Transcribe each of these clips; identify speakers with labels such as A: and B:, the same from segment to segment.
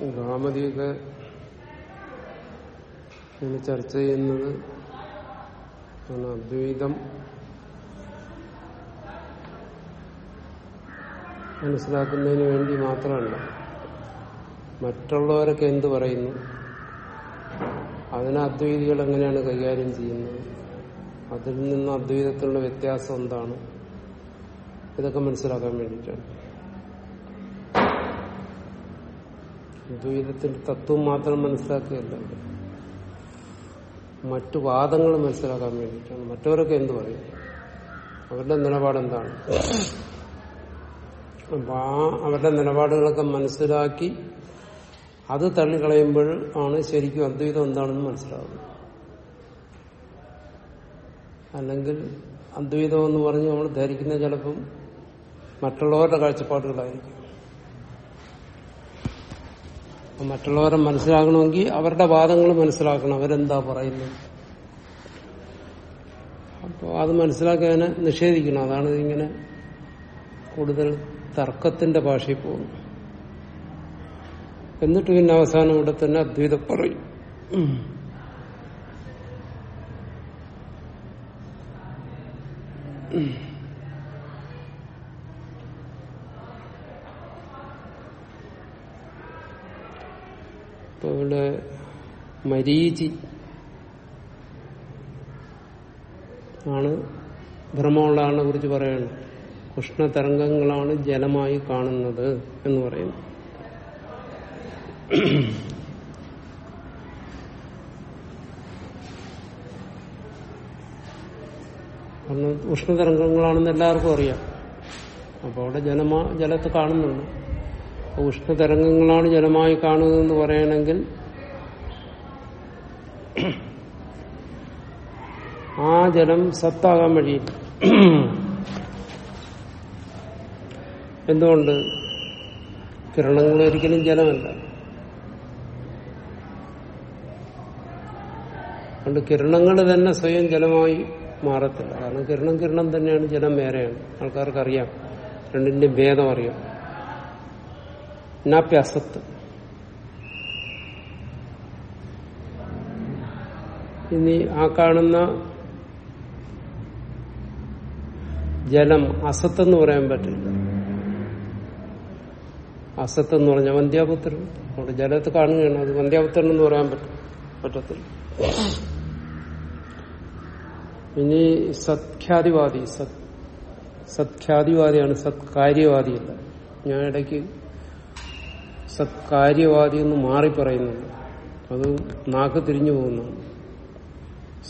A: ഭാമതിയൊക്കെ ഇങ്ങനെ ചർച്ച ചെയ്യുന്നത് അദ്വൈതം മനസ്സിലാക്കുന്നതിന് വേണ്ടി മാത്രമല്ല. മറ്റുള്ളവരൊക്കെ എന്തു പറയുന്നു? അതിനെ അദ്വൈതികൾ എങ്ങനെയാണ് കൈകാര്യം ചെയ്യുന്നത്? അതിൽ നിന്ന് അദ്വൈതത്തിലുള്ള വ്യത്യാസം എന്താണ്? ഇതൊക്കെ മനസ്സിലാക്കാൻ വേണ്ടിയിട്ടാണ്. അദ്വൈതത്തിന്റെ തത്വം മാത്രം മനസ്സിലാക്കുകയല്ല. മറ്റു വാദങ്ങൾ മനസ്സിലാക്കാൻ വേണ്ടിയിട്ടാണ്. മറ്റവരൊക്കെ എന്തു പറയും? അവരുടെ നിലപാടെന്താണ് അപ്പൊ ആ അവരുടെ നിലപാടുകളൊക്കെ മനസ്സിലാക്കി അത് തള്ളിക്കളയുമ്പോൾ ആണ് ശരിക്കും അദ്വൈതം എന്താണെന്ന് മനസ്സിലാവുന്നത്. അല്ലെങ്കിൽ അദ്വൈതം എന്ന് പറഞ്ഞ് നമ്മൾ ധരിക്കുന്ന ചിലപ്പം മറ്റുള്ളവരുടെ കാഴ്ചപ്പാടുകളായിരിക്കും. അപ്പൊ മറ്റുള്ളവരെ മനസ്സിലാക്കണമെങ്കിൽ അവരുടെ വാദങ്ങൾ മനസ്സിലാക്കണം. അവരെന്താ പറയുന്നത്? അപ്പോൾ അത് മനസ്സിലാക്കി അതിനെ നിഷേധിക്കണം. അതാണ് ഇങ്ങനെ കൂടുതൽ തർക്കത്തിന്റെ ഭാഷയിൽ പോകുന്നു എന്നിട്ട് പിന്നെ അവസാനം ഇവിടെ തന്നെ അദ്വൈതം പറയും. ഇപ്പൊ ഇവിടെ മരീചി ആണ് ബ്രഹ്മമുള്ള ആളിനെ കുറിച്ച് പറയുന്നത് കൃഷ്ണതരംഗങ്ങളാണ് ജലമായി കാണുന്നത് എന്ന് പറയുന്നു. ഉഷ്ണതരംഗങ്ങളാണെന്ന് എല്ലാവർക്കും അറിയാം. അപ്പോൾ അവിടെ ജലമാ ജലത്ത് കാണുന്നുണ്ട്. ഉഷ്ണതരംഗങ്ങളാണ് ജലമായി കാണുന്നതെന്ന് പറയണമെങ്കിൽ ആ ജലം സത്താകാൻ വഴിയില്ല എന്തുകൊണ്ട്? കിരണങ്ങൾ ഒരിക്കലും ജലമല്ല. അതുകൊണ്ട് കിരണങ്ങൾ തന്നെ സ്വയം ജലമായി മാറത്തില്ല. കാരണം കിരണം കിരണം തന്നെയാണ് ജലം വേറെയാണ്. ആൾക്കാർക്ക് അറിയാം രണ്ടിന്റെ ഭേദം അറിയാം. നാപ്യസത്ത് ഇനി ആ കാണുന്ന ജലം അസത്തെന്ന് പറയാൻ പറ്റില്ല. അസത്തെന്ന് പറഞ്ഞ വന്ധ്യാപുത്രൻ അവിടെ ജലത്ത് കാണുകയാണ്. അത് വന്ധ്യാപുത്രൻ എന്ന് പറയാൻ പറ്റും പറ്റത്തില്ല. ഇനി സത്ഖ്യാതിവാദി. സത് സത്ഖ്യാതിവാദിയാണ് സത്കാര്യവാദിയല്ല ഞാൻ ഇടയ്ക്ക് സത്കാര്യവാദി എന്ന് മാറി പറയുന്നുണ്ട് അത് നാക്ക് തിരിഞ്ഞു പോകുന്നതാണ്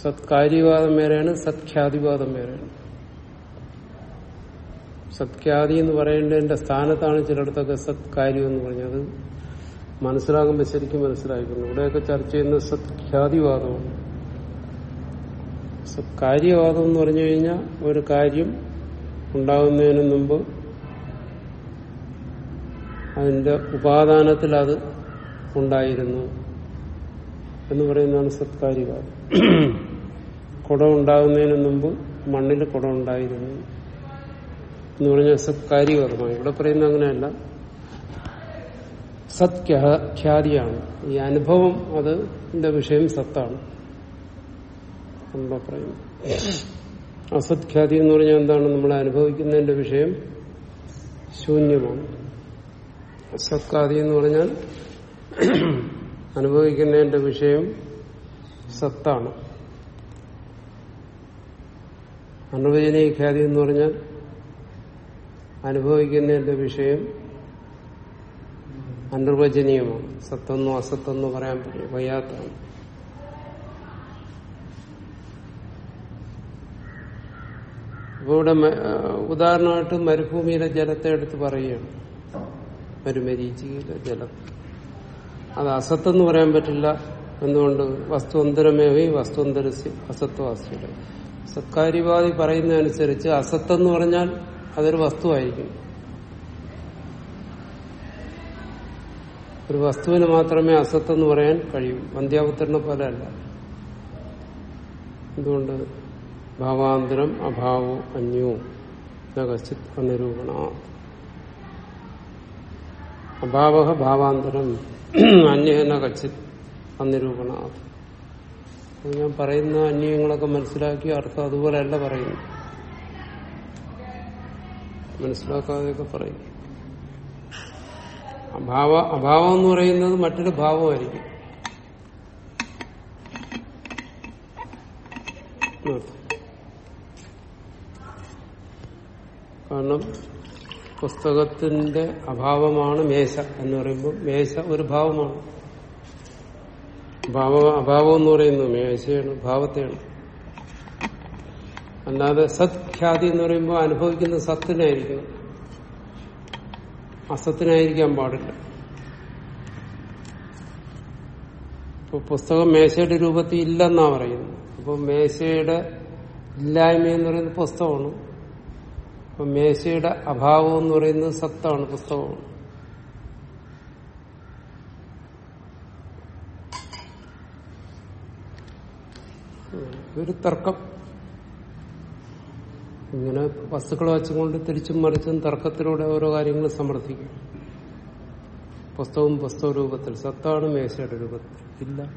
A: സത്കാര്യവാദം വേറെയാണ് സത്ഖ്യാതിവാദം വേറെയാണ്. സത്ഖ്യാതി എന്ന് പറയേണ്ടതിന്റെ സ്ഥാനത്താണ് ചിലയിടത്തൊക്കെ സത്കാര്യം എന്ന് പറഞ്ഞത്. മനസ്സിലാകുമ്പോൾ ശരിക്കും മനസ്സിലായിക്കുന്നു. ഇവിടെയൊക്കെ ചർച്ച ചെയ്യുന്ന സത്ഖ്യാതിവാദമാണ്. സത്കാര്യവാദം എന്ന് പറഞ്ഞു കഴിഞ്ഞാൽ ഒരു കാര്യം ഉണ്ടാകുന്നതിന് മുമ്പ് അതിന്റെ ഉപാദാനത്തിൽ അത് ഉണ്ടായിരുന്നു എന്ന് പറയുന്നതാണ് സത്കാര്യവാദം കുടം ഉണ്ടാകുന്നതിന് മുമ്പ് മണ്ണിൽ കുടം ഉണ്ടായിരുന്നു എന്ന് പറഞ്ഞാൽ സത്കാര്യവാദമാണ് ഇവിടെ പറയുന്ന അങ്ങനെയല്ല. സത്ഖ്യാതിയാണ് ഈ അനുഭവം അത് എന്റെ വിഷയം സത്താണ് എന്താ പറയുന്നത്. അസത്ഖ്യാതി എന്ന് പറഞ്ഞാൽ എന്താണ്? നമ്മൾ അനുഭവിക്കുന്നതിന്റെ വിഷയം ശൂന്യമാണ്. സത്കാതി എന്ന് പറഞ്ഞാൽ അനുഭവിക്കുന്നതിന്റെ വിഷയം സത്താണ്. അനുവചനീയ ഖ്യാതി എന്ന് പറഞ്ഞാൽ അനുഭവിക്കുന്നതിന്റെ വിഷയം അനിർവചനീയമാണ്. സത്തെന്നോ അസത്തെന്നോ പറയാൻ പറ്റും വയ്യാത്തതാണ്. അപ്പൊ ഇവിടെ ഉദാഹരണമായിട്ട് മരുഭൂമിയിലെ ജലത്തെ എടുത്ത് പറയുകയാണ്. മരുമരീചിയിലെ ജലം. അത് അസത്തെന്ന് പറയാൻ പറ്റില്ല. എന്തുകൊണ്ട്? വസ്തുവന്തരമേവി വസ്തുവന്തരസ് അസത്വസ്തുല സത്കാര്യവാദി പറയുന്നതനുസരിച്ച് അസത്തെന്ന് പറഞ്ഞാൽ അതൊരു വസ്തുവായിരിക്കും. ഒരു വസ്തുവിന് മാത്രമേ അസത്തെന്ന് പറയാൻ കഴിയൂ. വന്ധ്യാപുത്രനെ പോലെ അല്ല. എന്തുകൊണ്ട്? ഭാവാന്തരം അഭാവോ അന്യോ കശ്ചിത് അനിരൂപണ അഭാവ ഭാവാന്തരം. അന്യന കച്ചി അനിരൂപണ ഞാൻ പറയുന്ന അന്യങ്ങളൊക്കെ മനസ്സിലാക്കി അർത്ഥം അതുപോലെയല്ല പറയുന്നു മനസ്സിലാക്കാതെയൊക്കെ പറയും. അഭാവ അഭാവം എന്ന് പറയുന്നത് മറ്റൊരു ഭാവമായിരിക്കും. കാരണം പുസ്തകത്തിന്റെ അഭാവമാണ് മേശ എന്ന് പറയുമ്പോൾ മേശ ഒരു ഭാവമാണ്. ഭാവ അഭാവം എന്ന് പറയുന്നത് മേശയാണ് ഭാവത്തെയാണ്. അല്ലാതെ സത് ഖ്യാതി എന്ന് പറയുമ്പോൾ അനുഭവിക്കുന്ന സത്തിനായിരിക്കണം. അസത്തിനായിരിക്കാൻ പാടില്ല. ഇപ്പൊ പുസ്തകം മേശയുടെ രൂപത്തിൽ ഇല്ലെന്നാ പറയുന്നത്. അപ്പൊ മേശയുടെ ഇല്ലായ്മ എന്ന് പറയുന്ന പുസ്തകമാണ്. അപ്പൊ മേശയുടെ അഭാവം എന്ന് പറയുന്നത് സത്താണ് പുസ്തകമാണ്. ഒരു തർക്കം. ഇങ്ങനെ വസ്തുക്കളെ വെച്ചുകൊണ്ട് തിരിച്ചും മറിച്ചും തർക്കത്തിലൂടെ ഓരോ കാര്യങ്ങൾ സമർത്ഥിക്കും. പുസ്തകവും പുസ്തക രൂപത്തിൽ. സത്താണ് മേശയുടെ രൂപത്തിൽ. ഇല്ല.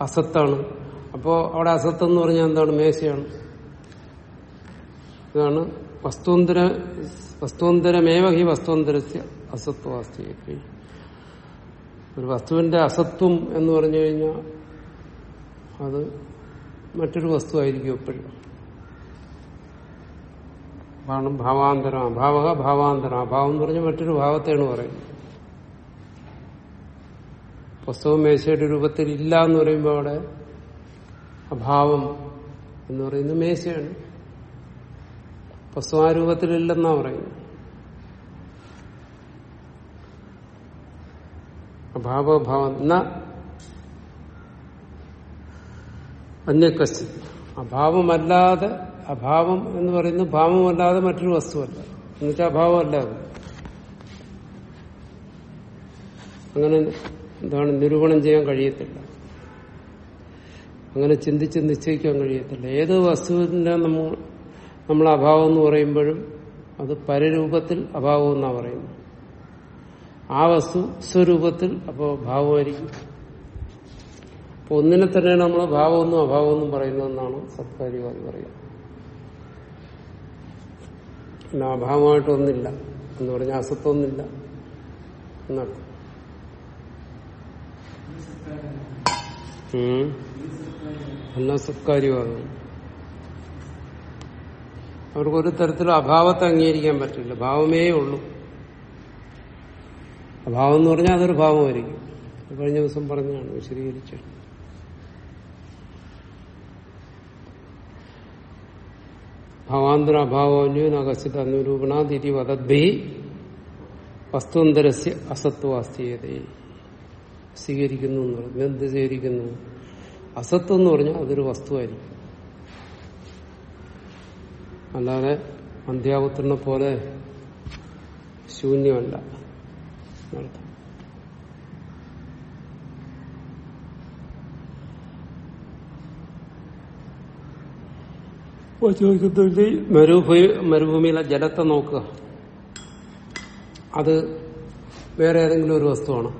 A: അസത്താണ്. അപ്പോ അവിടെ അസത്തെന്ന് പറഞ്ഞാൽ എന്താണ്? മേശയാണ്. ഇതാണ് വസ്തുന്തര വസ്തുന്തരമേവ ഹി വസ്തുന്തരസ്യ അസത്വാസ്തി ഒരു വസ്തുവിന്റെ അസത്വം എന്ന് പറഞ്ഞു കഴിഞ്ഞാൽ അത് മറ്റൊരു വസ്തുവായിരിക്കും എപ്പോഴും. കാരണം ഭാവാന്തര. അഭാവക ഭാവാന്തര. അഭാവം എന്ന് പറഞ്ഞാൽ മറ്റൊരു ഭാവത്തെയാണ് പറയുന്നത്. പുസ്തകം മേശയുടെ രൂപത്തിൽ ഇല്ല എന്ന് പറയുമ്പോൾ അവിടെ അഭാവം എന്ന് പറയുന്നത് മേശയാണ്. പുസ്തകം ആ രൂപത്തിലില്ലെന്നാ പറയുന്നത് അഭാവഭാവം ന അന്യക്കസ്തി അഭാവമല്ലാതെ അഭാവം എന്ന് പറയുന്നത് ഭാവമല്ലാതെ മറ്റൊരു വസ്തുവല്ല. എന്നുവെച്ചാൽ അഭാവമല്ലാതെ അങ്ങനെ എന്താണ് നിരൂപണം ചെയ്യാൻ കഴിയത്തില്ല. അങ്ങനെ ചിന്തിച്ച് നിശ്ചയിക്കാൻ കഴിയത്തില്ല. ഏത് വസ്തുവിന്റെ നമ്മൾ നമ്മൾ അഭാവം എന്ന് പറയുമ്പോഴും അത് പരരൂപത്തിൽ അഭാവം എന്നാ പറയുന്നത്. ആ വസ്തു സ്വരൂപത്തിൽ അപ്പോൾ ഭാവമായിരിക്കും. അപ്പൊ ഒന്നിനെ തന്നെയാണ് നമ്മൾ ഭാവമൊന്നും അഭാവമൊന്നും പറയുന്നതെന്നാണ് സത്കാര്യവാദി പറയുന്നത് പിന്നെ അഭാവമായിട്ടൊന്നില്ല എന്ന് പറഞ്ഞാൽ അസത്വമൊന്നില്ല എന്നാണ് എല്ലാ എല്ലാം സത്കാര്യവാദം അവർക്ക് ഒരു തരത്തിലും അഭാവത്തെ അംഗീകരിക്കാൻ പറ്റില്ല. ഭാവമേ ഉള്ളൂ. അഭാവം എന്ന് പറഞ്ഞാൽ അതൊരു ഭാവമായിരിക്കും. കഴിഞ്ഞ ദിവസം പറഞ്ഞാണ് വിശദീകരിച്ചത് ഭാവാന്തര അഭാവന്യൂനകസിത അനുരൂപണാതിരി വദദ്ഭി വസ്തുന്തരസ്യ അസത്വാസ്തിയത സ്വീകരിക്കുന്നു എന്ന് പറഞ്ഞു. എന്ത് സ്വീകരിക്കുന്നു? അസത്വം എന്ന് പറഞ്ഞാൽ അതൊരു വസ്തുവായിരിക്കും. അല്ലാതെ അന്ത്യാപുത്രനെ പോലെ ശൂന്യമല്ല. മരുഭൂമി മരുഭൂമിയിലെ ജലത്തെ നോക്കുക അത് വേറെ ഏതെങ്കിലും ഒരു വസ്തുവാണോ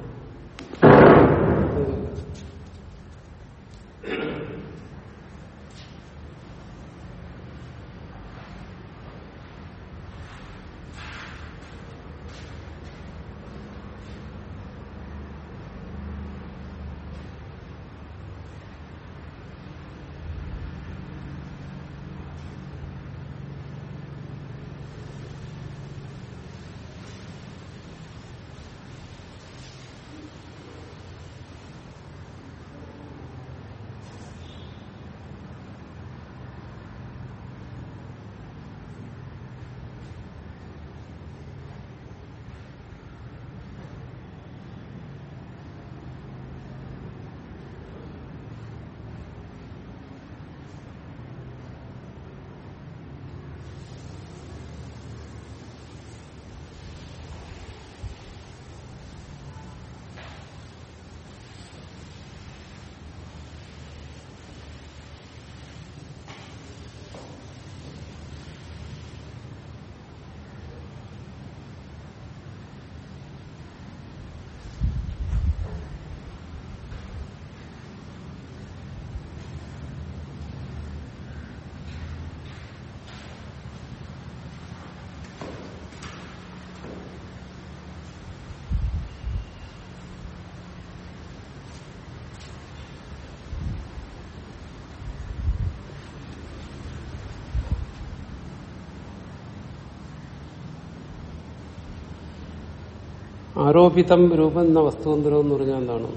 A: ആരോപിതം രൂപം എന്ന വസ്തുതന്ത്രം എന്ന് പറഞ്ഞാൽ എന്താണ്?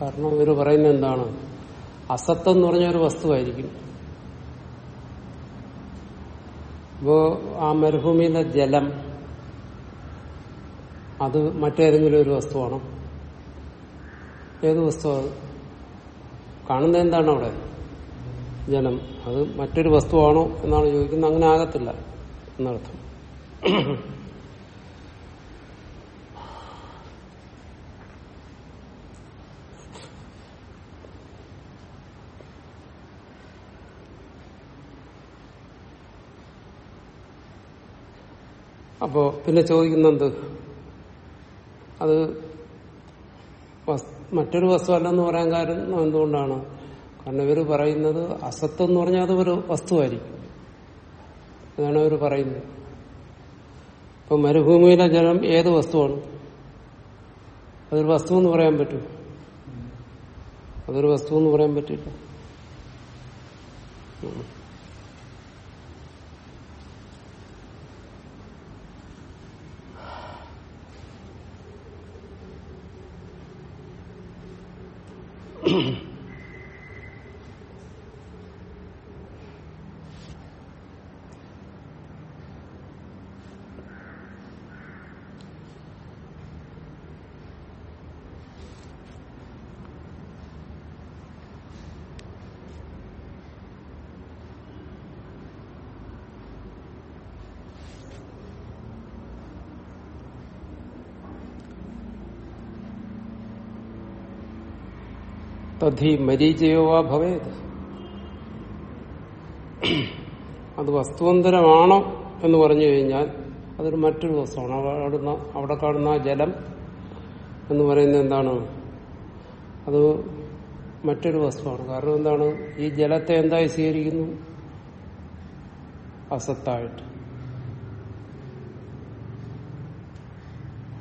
A: കാരണം ഇവർ പറയുന്നത് എന്താണ്? അസത്വം എന്ന് പറഞ്ഞ ഒരു വസ്തുവായിരിക്കും. ഇപ്പോ ആ മരുഭൂമിയിലെ ജലം അത് മറ്റേതെങ്കിലും ഒരു വസ്തുവാണോ? ഏത് വസ്തു കാണുന്നത് എന്താണ് അവിടെ? ജലം അത് മറ്റൊരു വസ്തുവാണോ എന്നാണ് ചോദിക്കുന്നത്. അങ്ങനെ ആകത്തില്ല എന്നർത്ഥം. അപ്പോ പിന്നെ ചോദിക്കുന്നെന്ത് അത് മറ്റൊരു വസ്തു അല്ലെന്ന് പറയാൻ കാരണം എന്തുകൊണ്ടാണ്? കാരണം ഇവർ പറയുന്നത് അസത്വം എന്ന് പറഞ്ഞാൽ അത് ഒരു വസ്തുവായിരിക്കും. അതാണ് അവർ പറയുന്നത്. ഇപ്പൊ മരുഭൂമിയിലെ ജലം ഏത് വസ്തുവാണ്? അതൊരു വസ്തു എന്ന് പറയാൻ പറ്റും. അതൊരു വസ്തു എന്ന് പറയാൻ പറ്റില്ല. ഉം. തദ്ധി മരീചയോ ആ ഭവേത്. അത് വസ്തുവന്തരമാണോ എന്ന് പറഞ്ഞു കഴിഞ്ഞാൽ അതൊരു മറ്റൊരു വസ്തുവാണ്. അവിടെ കാണുന്ന അവിടെ കാണുന്ന ജലം എന്ന് പറയുന്നത് എന്താണ്? അത് മറ്റൊരു വസ്തുവാണ്. കാരണം എന്താണ്? ഈ ജലത്തെ എന്തായി സ്വീകരിക്കുന്നു? അസത്തായിട്ട്.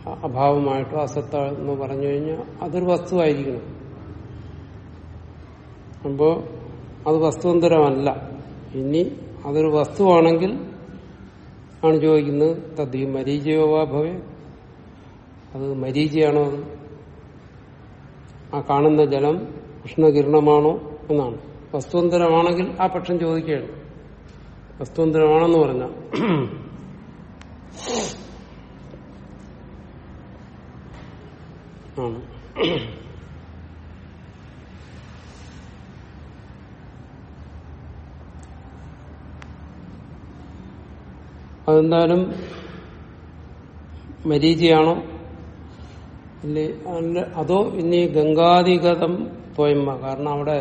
A: അഭാവമായിട്ടോ എന്ന് പറഞ്ഞു കഴിഞ്ഞാൽ അതൊരു വസ്തുവായിരിക്കണം. അപ്പോ അത് വസ്തുവന്തരമല്ല ഇനി അതൊരു വസ്തുവാണെങ്കിൽ ആണ് ചോദിക്കുന്നത് തദ്ദി മരീചയോവാ ഭവേ? അത് മരീചയാണോ അത്? ആ കാണുന്ന ജലം ഉഷ്ണകിരണമാണോ എന്നാണ്. വസ്തുവന്തരമാണെങ്കിൽ ആ പക്ഷം ചോദിക്കുകയാണ്. വസ്തുവന്തരമാണെന്ന് പറഞ്ഞ ആണ്. അതെന്തായാലും മരീചിയാണോ? ഇല്ലേ അതോ ഇനി ഗംഗാധിഗതം പോയമ്മ കാരണം അവിടെ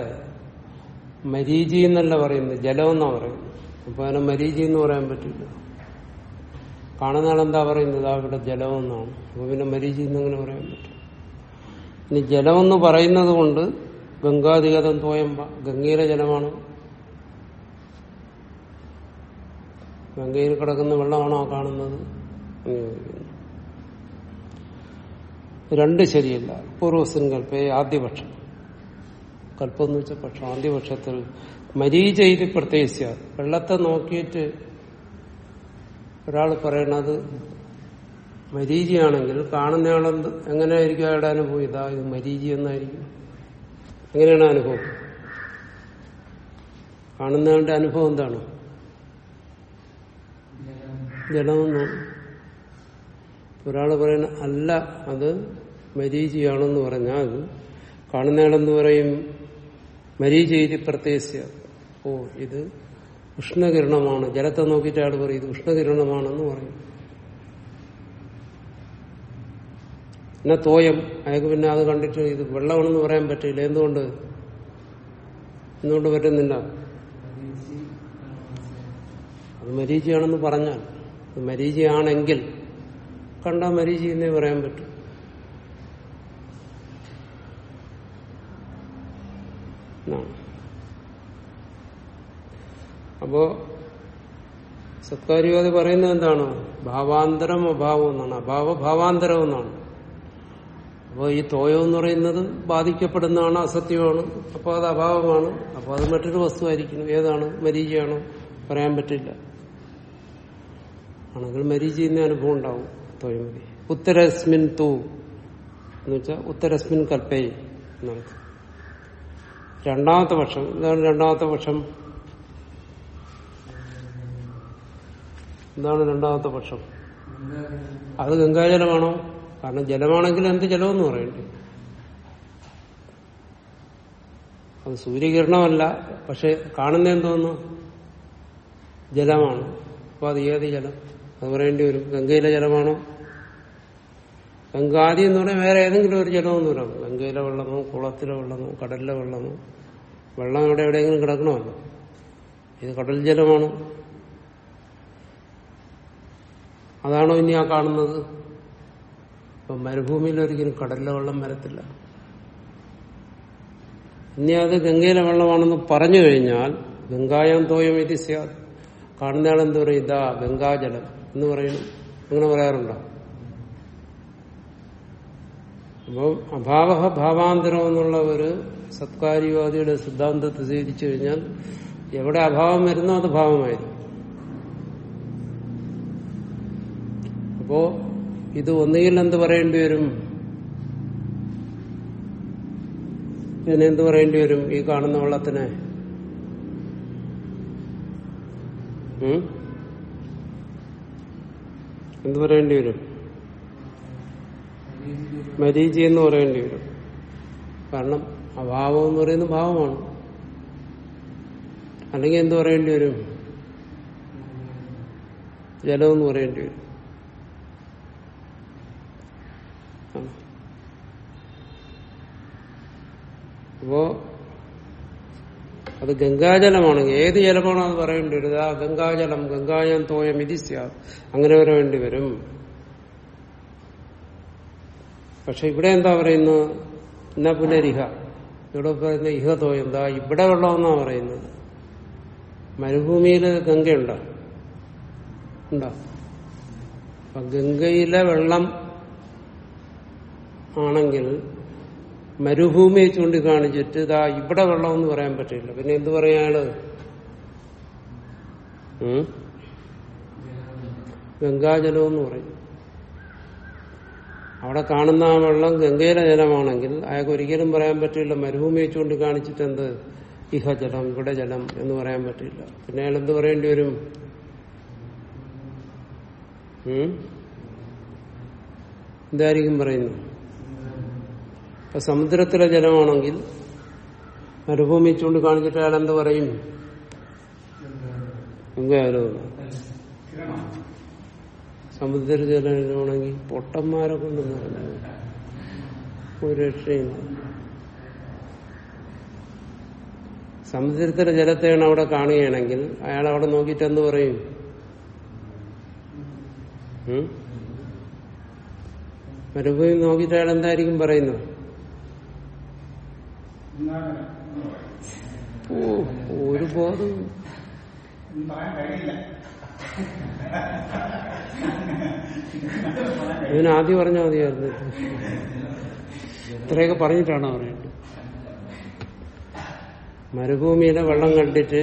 A: മരീചി എന്നല്ല പറയുന്നത് ജലം എന്നാ പറയുന്നത്. അപ്പൊ അതിനെ മരീചി എന്ന് പറയാൻ പറ്റില്ല. കാണുന്ന ആളെന്താ പറയുന്നത്? ആ ഇവിടെ ജലം എന്നാണ്. അപ്പൊ പിന്നെ മരീചി എന്നങ്ങനെ പറയാൻ പറ്റും ഇനി ജലമെന്ന് പറയുന്നത് കൊണ്ട് ഗംഗാധിഗതം തോയമ്പ ഗംഗയിലെ ജലമാണ്? ഗംഗയിൽ കിടക്കുന്ന വെള്ളമാണോ കാണുന്നത്? രണ്ട് ശരിയല്ല. പൂർവസങ്കല്പേ ആദ്യപക്ഷം. കൽപ്പം എന്ന് വെച്ച പക്ഷം. ആദ്യപക്ഷത്തിൽ മരീച ഇത് പ്രത്യേകിച്ച. വെള്ളത്തെ നോക്കിയിട്ട് ഒരാൾ പറയണത് മരീചിയാണെങ്കിൽ കാണുന്നയാളെന്ത്? എങ്ങനെയായിരിക്കും അയാളുടെ അനുഭവം? ഇതാ ഇത് മരീചി എന്നായിരിക്കും. എങ്ങനെയാണ് അനുഭവം? കാണുന്നയാളുടെ അനുഭവം എന്താണ്? ജലമെന്നാണ് ഒരാൾ പറയുന്ന അല്ല അത് മരീചിയാണെന്ന് പറഞ്ഞാൽ കാണുന്നയാളെന്ന് പറയും? മരീചി പ്രത്യേകിച്ച് ഓ ഇത് ഉഷ്ണകിരണമാണ്. ജലത്തെ നോക്കിയിട്ട് അയാൾ പറയും ഇത് ഉഷ്ണകിരണമാണെന്ന് പറയും. പിന്നെ തോയം? അയാൾക്ക് പിന്നെ അത് കണ്ടിട്ട് ഇത് വെള്ളമാണെന്ന് പറയാൻ പറ്റില്ല. എന്തുകൊണ്ട്? എന്തുകൊണ്ട് പറ്റുന്നില്ല? അത് മരീചിയാണെന്ന് പറഞ്ഞാൽ മരീചിയാണെങ്കിൽ കണ്ട മരീചി എന്നേ പറയാൻ പറ്റും. അപ്പോ സത്കാര്യവാദി പറയുന്നത് എന്താണ്? ഭാവാന്തരം അഭാവം എന്നാണ്. അഭാവ ഭാവാന്തരം എന്നാണ്. അപ്പോൾ ഈ തോയം എന്ന് പറയുന്നത് ബാധിക്കപ്പെടുന്നതാണ് അസത്യമാണ്. അപ്പോൾ അത് അഭാവമാണ്. അപ്പോൾ അത് മറ്റൊരു വസ്തുവായിരിക്കുന്നു. ഏതാണ്? മരീചയാണോ? പറയാൻ പറ്റില്ല. ആണെങ്കിൽ മരീചി എന്ന അനുഭവം ഉണ്ടാവും. തൊഴിമതി മതി ഉത്തരസ്മിൻ തൂ. എന്ന് വെച്ചാൽ ഉത്തരസ്മിൻ കൽപ്പേ എന്നർത്ഥം രണ്ടാമത്തെ പക്ഷം. എന്താണ് രണ്ടാമത്തെ പക്ഷം. എന്താണ് രണ്ടാമത്തെ പക്ഷം. അത് ഗംഗാജലമാണോ? കാരണം ജലമാണെങ്കിൽ എന്ത് ജലമെന്ന് പറയണ്ടേ? അത് സൂര്യകിരണമല്ല പക്ഷെ കാണുന്ന എന്തോന്നു ജലമാണ്. അപ്പൊ അത് ഏത് ജലം? അത് പറയേണ്ടി വരും. ഗംഗയിലെ ജലമാണോ? ഗംഗാദി എന്ന് പറഞ്ഞാൽ വേറെ ഏതെങ്കിലും ഒരു ജലമെന്ന് പറയാം. ഗംഗയിലെ വെള്ളമോ കുളത്തിലെ വെള്ളമോ കടലിലെ വെള്ളമോ. വെള്ളം ഇവിടെ എവിടെയെങ്കിലും കിടക്കണമല്ലോ. ഇത് കടൽ ജലമാണ്. അതാണോ ഇനി ആ കാണുന്നത്? ഇപ്പൊ മരുഭൂമിയിൽ ഒരിക്കലും കടലിലെ വെള്ളം വരത്തില്ല. ഇനി അത് ഗംഗയിലെ വെള്ളമാണെന്ന് പറഞ്ഞു കഴിഞ്ഞാൽ ഗംഗായം തോയം ഇത് എന്ത് പറയും? ഇതാ ഗംഗാജലം. എന്ന് പറയുന്നു. അങ്ങനെ പറയാറുണ്ടോ? അപ്പം അഭാവ ഭാവാന്തരം എന്നുള്ള ഒരു സത്കാര്യവാദിയുടെ സിദ്ധാന്തത്തെ സ്വീകരിച്ചു കഴിഞ്ഞാൽ എവിടെ അഭാവം വരുന്നോ അത് ഭാവമായിരിക്കും. അപ്പോ ഇത് ഒന്നുകിൽ എന്ത് പറയേണ്ടി വരും? ഇതിനെന്ത് പറയേണ്ടി വരും ഈ കാണുന്ന വെള്ളത്തിനെ? എന്ത് പറയേണ്ടി വരും. മരീചി എന്ന് പറയേണ്ടി വരും. കാരണം അഭാവം എന്ന് പറയുന്ന ഭാവമാണ്. അല്ലെങ്കിൽ എന്ത് പറയേണ്ടി വരും? ജലം എന്ന് പറയേണ്ടി വരും. അപ്പോ അത് ഗംഗാജലമാണെങ്കിൽ ഏത് ജലമാണോ അത് പറയേണ്ടി വരിക ഗംഗാജലം ഗംഗാജലം തോയം ഇതിസ്യ അങ്ങനെ വരേണ്ടി വരും. പക്ഷെ ഇവിടെ എന്താ പറയുന്നത് എന്നാ പുനരിഹ. ഇവിടെ പറയുന്ന ഇഹ തോയം. എന്താ ഇവിടെ വെള്ളമെന്നാ പറയുന്നത്. മരുഭൂമിയിൽ ഗംഗയുണ്ടോ. ഉണ്ടോ? അപ്പൊ ഗംഗയിലെ വെള്ളം ആണെങ്കിൽ മരുഭൂമിയെ ചൂണ്ടിക്കാണിച്ചിട്ട് ഇതാ ഇവിടെ വെള്ളമെന്ന് പറയാൻ പറ്റില്ല. പിന്നെ എന്ത് പറയാണ് ഗംഗാജലമെന്ന് പറയും. അവിടെ കാണുന്ന ആ വെള്ളം ഗംഗയിലെ ജലമാണെങ്കിൽ അയാൾക്ക് ഒരിക്കലും പറയാൻ പറ്റില്ല മരുഭൂമിയെ ചൂണ്ടിക്കാണിച്ചിട്ട് എന്ത്? ഇഹ ജലം ഇവിടെ ജലം എന്ന് പറയാൻ പറ്റില്ല. പിന്നെ അയാൾ എന്ത് പറയേണ്ടി വരും? എന്തായിരിക്കും പറയുന്നു ഇപ്പൊ സമുദ്രത്തിലെ ജലമാണെങ്കിൽ മരുഭൂമി ചൂണ്ടിക്കാണിച്ചിട്ട് അയാൾ എന്ത് പറയും? എങ്കിലും സമുദ്ര ജലമാണെങ്കിൽ പൊട്ടന്മാരെ കൊണ്ട് നിറഞ്ഞു ഒരു രക്ഷയില്ല സമുദ്രത്തിലെ ജലത്തെയാണ് അവിടെ കാണുകയാണെങ്കിൽ അയാൾ അവിടെ നോക്കിയിട്ട് എന്ത് പറയും? മരുഭൂമി നോക്കിയിട്ട് അയാൾ എന്തായിരിക്കും പറയുന്നത്? ഓ ഒരു ബോധം. ഇതിന് ആദ്യം പറഞ്ഞാൽ മതിയായിരുന്നു. ഇത്രയൊക്കെ പറഞ്ഞിട്ടാണോ പറയുന്നത്? മരുഭൂമിയിലെ വെള്ളം കണ്ടിട്ട്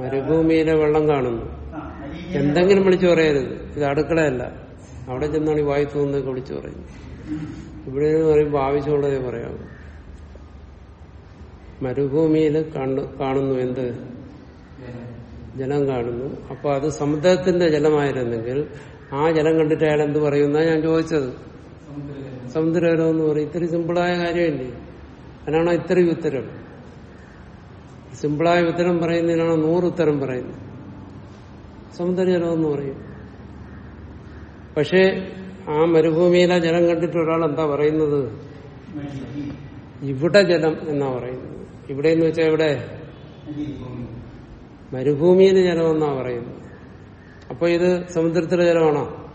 A: മരുഭൂമിയിലെ വെള്ളം കാണുന്നു. എന്തെങ്കിലും വിളിച്ചു പറയരുത്. ഇത് അടുക്കളയല്ല. അവിടെ ചെന്നാണ് ഈ വായു തോന്നുന്നതൊക്കെ വിളിച്ചു പറയുന്നത്. ഇവിടെ പറയുമ്പോൾ ആവശ്യമുള്ളതേ പറയാവൂ. മരുഭൂമിയിൽ കാണുന്നു എന്ത്? ജലം കാണുന്നു. അപ്പൊ അത് സമുദ്രത്തിന്റെ ജലമായിരുന്നെങ്കിൽ ആ ജലം കണ്ടിട്ട് അയാൾ എന്ത് പറയുന്ന ഞാൻ ചോദിച്ചത്? സമുദ്രജലം എന്ന് പറയും. ഇത്തിരി സിമ്പിളായ കാര്യമല്ലേ? അതിനാണോ ഇത്രയും ഉത്തരം? സിമ്പിളായ ഉത്തരം പറയുന്നതിനാണോ നൂറ് ഉത്തരം പറയുന്നത്? സമുദ്രജലം എന്ന് പറയും. പക്ഷേ ആ മരുഭൂമിയിലെ ജലം കണ്ടിട്ട് ഒരാൾ എന്താ പറയുന്നത്? ഇവിടെ ജലം എന്നാ പറയുന്നത്. ഇവിടെ എന്ന് വെച്ചാൽ ഇവിടെ മരുഭൂമിയിലെ ജലമെന്നാ പറയുന്നത്. അപ്പൊ ഇത് സമുദ്രത്തിലെ ജലമാണോ?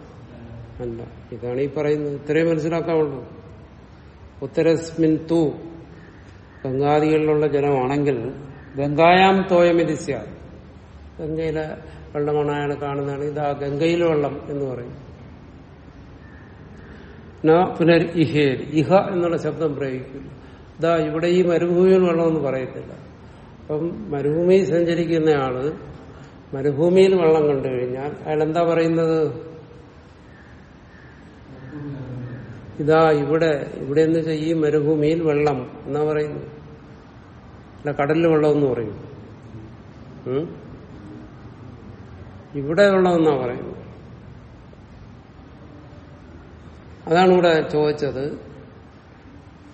A: അല്ല. ഇതാണ് ഈ പറയുന്നത്. ഇത്രയും മനസ്സിലാക്കാവുള്ളൂ. ഉത്തരസ്മിൻ തൂ ഗംഗാദികളിലുള്ള ജലമാണെങ്കിൽ ഗംഗായാം തോയമിതിസ്യ ഗംഗയിലെ വെള്ളമാണ് അയാൾ കാണുന്നതാണ്. ഇത് ആ ഗംഗയിലെ വെള്ളം എന്ന് പറയും. പുനർ ഇഹേ ഇഹ എന്നുള്ള ശബ്ദം പ്രയോഗിക്കില്ല ഇതാ ഇവിടെ ഈ മരുഭൂമിയിൽ വെള്ളമെന്ന് പറയത്തില്ല. അപ്പം മരുഭൂമിയിൽ സഞ്ചരിക്കുന്ന ആൾ മരുഭൂമിയിൽ വെള്ളം കണ്ടു കഴിഞ്ഞാൽ അയാൾ എന്താ പറയുന്നത്? ഇതാ ഇവിടെ ഇവിടെ എന്ന് വെച്ചാൽ ഈ മരുഭൂമിയിൽ വെള്ളം എന്നാ പറയുന്നു അല്ല കടലിൽ വെള്ളം എന്ന് പറയും? ഇവിടെ വെള്ളം എന്നാ പറയുന്നു അതാണ് ഇവിടെ ചോദിച്ചത്.